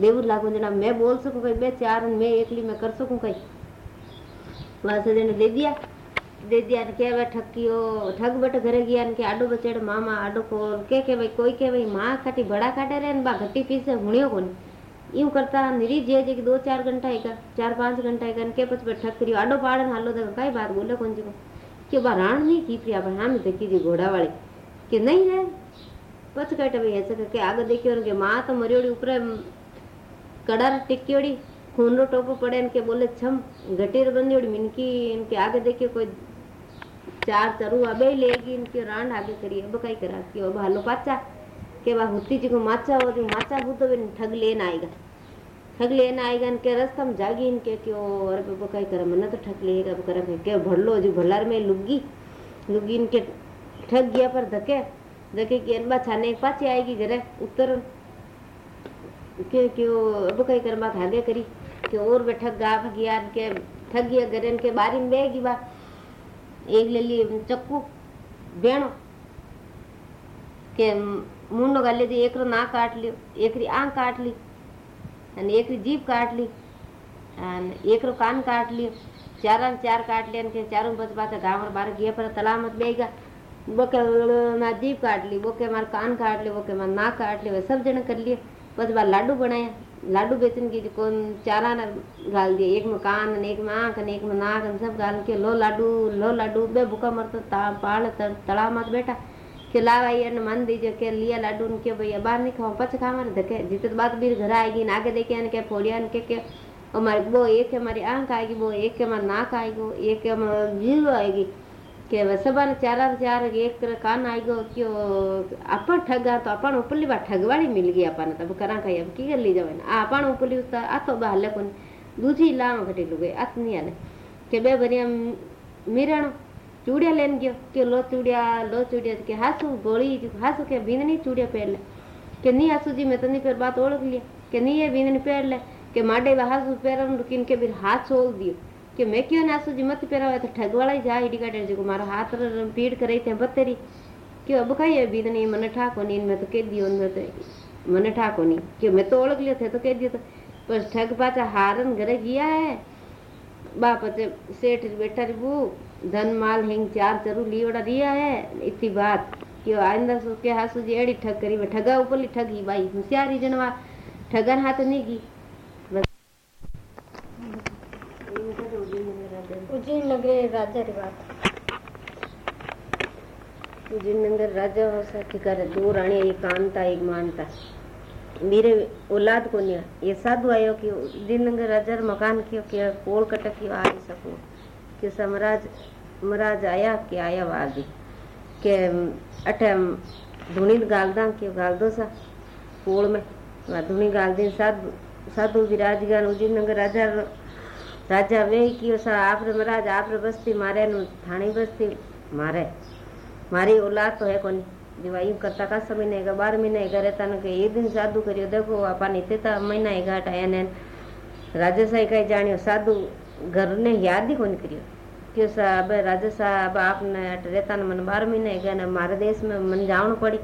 देवर लागू जना मैं बोल सकूँ कहीं बे चार मैं एकली मैं कर सकूँ कहीं वहाँ से देने दे दिया दे दिया ने के ठकियो ठग बट घरे गया ने के आडो बचेड़ मामा आडो को के के भाई कोई के भाई माँ खाटी बड़ा काटे रे बा घटी पीसे हुणियो कोनी यूँ करता निरी जे जे दो चार घंटा है चार पाँच घंटा है के पछ ठक करियो आडो पाड़न हालो देखो, कई बात बोले कौन जी को कि बा राण नहीं की प्रिया बा? हम देखी जी घोड़ा वाली। कि नहीं है पछ कटे भाई ऐसे के आगे देखियो के माँ तो मरियोड़ी ऊपर कड़ार टिक्योड़ी, खून रो टोपो पड़े, इनके बोले, छम, घटीर बंदियोड़ी मिनकी इनके आगे देखियो कोई चार चरू अबे लेगी, इनके रांड आगे करी, अब कई करा कि अब हालो पाचा। के बा हुती जी को माचा हो, जो माचा बुद्ध बिन ठग लेन आएगा। ठग लेन आएगा इनके रास्ता में जागी इनके क्यों अरे बाबा कई करा मना तो ठग लेगा, अब करा के भरलो, जो भल्लार में लुगी लुगी इनके ठग गया पर धके धके की अनबा छाने पाची आएगी घरे उत्तर के क्यों अब कई कर बात आगे करी कि और वे ठग गा गया के, ठग गया घरे के बारी में बेगी बा। एक ले लिए चक्कू, बेणो। કે મૂંડો ગાલી લીધી એકરો ના કાટ લ્યો એકરી આંખ કાટ લી અને એકરી જીભ કાટ લી અને એકરો કાન કાટ લ્યો ચારા ચાર કાટ લે કે ચારું બચ પાછા ગામડ બાર ગયા પર તલામત બે ગયા બોકે ના જીભ કાટ લી બોકે માર કાન કાટ લે બોકે માર ના કાટ લે सब जने कर लिए बस बार लाडू बनाया लाडू बेचन की कौन चारा ना गाल दिए एक में कान ने एक में आँख ने एक में नाक सब गाल के लो लाडू लो लाडू बे भूखा मरता ता पाड़ तड़ा मत बेटा કે લાવા એને માન દીજે કે લિયા લાડુ ને કે ભાઈ બહાર નહીં ખાવા પછી ખાવાનું ધકે જીતે બાત બીર ઘરે આવી ગઈ ને આગે દેખી ને કે ફોડિયા ને કે અમારે બહુ એક અમારી આંખ આવી ગઈ બહુ એક અમારે નાક આવી ગયું એક અમારે જીવ આવી ગઈ કે સબાને ચારા ચાર એક કાન આવી ગયો કે આપણ ઠગા તો આપણ ઉપરલી બા ઠગવાડી મિલ ગઈ આપણને તો કરા ખાઈ એમ કી લઈ જવાય આ આપણ ઉપરલી ઉતા આ તો બા હાલે કોને દૂધી લાવ ઘટેલું ગઈ આ નહીં હાલે કે બે ભરી આમ મિરણ लेन गयो के लो चूड़िया लो चूड़िया के हासू गोली हासू के बींदनी चूड़िया पहन ले के नहीं हासू जी मैं तो नहीं फिर बात ओढ़ लिया के नहीं है बींदनी पहन ले के माडे हासू पैरन रुकिन के फिर हाथ छोड़ दियो કે મેં કયો ને આ સુધી મત પહેરાવે તો ઠગવાળા જાય ઈડી કાઢે જો મારો હાથ પીડ કરે તે બતેરી કે अब कही है बीत नहीं मन ठाको नहीं मैं तो कह दियो मैं तो मन ठाको नहीं कि मैं तो ओळख लियो थे तो कह दियो तो पर ठग पाचा हारन घरे गया है बाप सेठ बेटा री बू धन माल हेंग चार चरू लियोड़ा रिया है। इतनी बात कि आइंदा सो के हासू जी एड़ी ठग करी ठगा ऊपर ठगी बाई। होशियारी जनवा ठगन हाथ नहीं की। उज्जैन नगरे राजा री बात। उज्जैन नगर राजा हो सा करे दो रानी एक कांता एक मानता। मेरे औलाद को नहीं ये साधु आयो कि उज्जैन नगर राजा मकान कि कोल कटक कियो आ सकूँ। कि समराज मराज आया कि आया वागी, के अठे धुनी गाल गालदा कि गाल दो सा पोल में। वा धुनी गाल दिन साधु साधु विराज गान उजी नगर राजा राजा वे कि सा आप रे महाराज आप रे बस्ती मारे नु, थाणी बस्ती मारे। मारी औलाद तो है कोनी। दिवाई करता का समय नहीं बार महीना ही करे तन के एक दिन साधु करियो, देखो, आपा नीते था महीना एक घाट आया ने राजा साई कई जानियो साधु घर ने याद ही कौन करियो क्यों साहब, राजा साहब, आपने रहता मन बारह महीने गए न मारे देश में मन जावन पड़ी।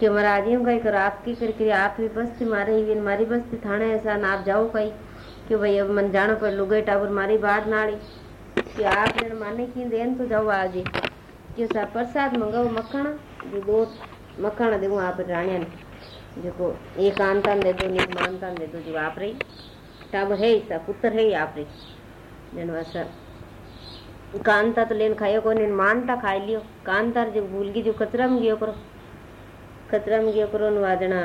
कि महाराज यूँ कहीं करो आपकी करके आप भी बस्ती मारे ही मारी बस्ती थाने ऐसा ना आप जाओ कहीं कि भाई अब मन जानो पर लुगाई टावर मारी बाढ़ नाड़ी कि आप जन माने की देन तो जाओ आज क्यों सा प्रसाद मंगाओ मक्खण जो दो मक्खण दूँ आप राणिया ने। जेको एक आनतान दे दो, एक मानतान दे दो जो आप रही टाबर है सा पुत्र है आप रही जन वैसा कांता तो लेन खायो को मानता खाई लियो। कांतार जो भूल गई जो कचरा में गयो करो। कचरा में गयो करो वाजना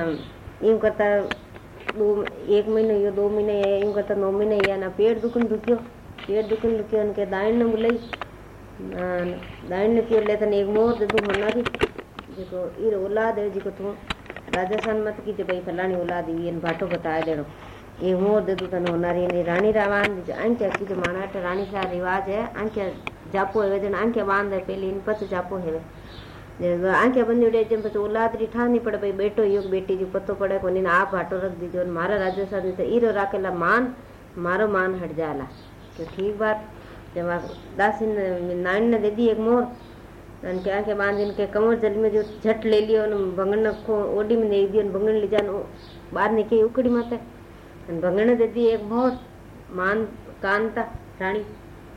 यूँ करता, दो, एक महीने यो दो महीने यूँ करता, नौ महीने या ना, पेट दुखन दुख्यो। पेट दुखन दुख्यो, उनके दाइन ने बुलाई। दाइन ने क्यों लेतन एक मोर दे तू मना थी। जेको ईर औलाद है, जेको तू राजस्थान मत की भाई फलानी औलाद ये भाटो बताए देनो। એ હોનારી એની રાણી રાવાન આંખ્યા કીધું માણાટ રાણી રા રિવાજ હે આંખ્યા જાપો હેવે જણ આંખ્યા બાંધે પેલી ને પછી જાપો હેવે આંખ્યા બંધી ઉડે છે પછી ઓલાદરી ઠાની પડે ભાઈ બેટો યોગ બેટી જો પતો પડે કોની આ ભાટો રખ દીજો ને મારા રાજસ્થાન તો ઈરો રાખેલા માન મારો માન હટ જાલા કે ઠીક વાત તેમાં દાસીને નાનીને દીધી એક મોર અને કે આંખે બાંધીને કે કમર જલમે જો ઝટ લઈ લ્યો અને ભંગણ ખો ઓડીમાં દઈ દો ને ભંગણ લીધા બહાર નીકળી ઉકડી માથે ભંગણ दे दी एक मोर मान कांता रानी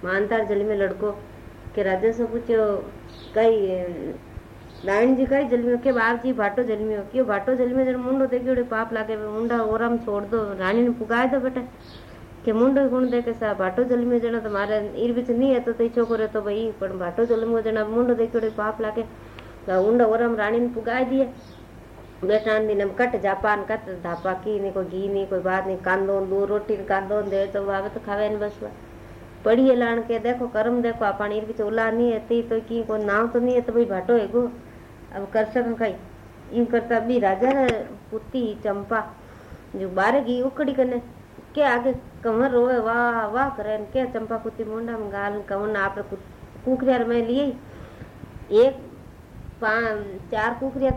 मानतार जल में लड़को के राजा से पूछो कई नारायण जी कई जलमियो के बाप जी भाटो जलमियो क्यों भाटो जलमियो जन मुंडो देखियो पाप लागे मुंडा ओरम छोड़ दो रानी ने पुगाए दो बेटा કે મુંડો ગુણ દે કે સા ભાટો જલમ્યો જણા તો મારે ઈર બીચ નહીં હતો તો છોકરો તો ભાઈ પણ ભાટો જલમ્યો જણા મુંડો દેખ્યો પાપ લાગે ઊંડો ઓરમ રાણીને પુગાઈ દે બેટા दिन कट, जापान कट, धापा की नहीं, कोई घी नहीं, कोई बात नहीं, कांदो दो रोटी कांदो दे तो आवे तो खावे न बस पढ़िए लान के, देखो, कर्म देखो अपन ईर बीच उला नहीं है तो की को नाव तो नहीं है तो भाई भाटो है गो। अब कर सक कई यूँ करता भी राजा ने पुती, चंपा, जो बारे की उकड़ी कने, के आगे कमर रोवे, वाह वाह करे के चंपा कुत्ती मुंडा में गाल कमर आप कुकरिया में लिए। एक पाँच चार कुकरिया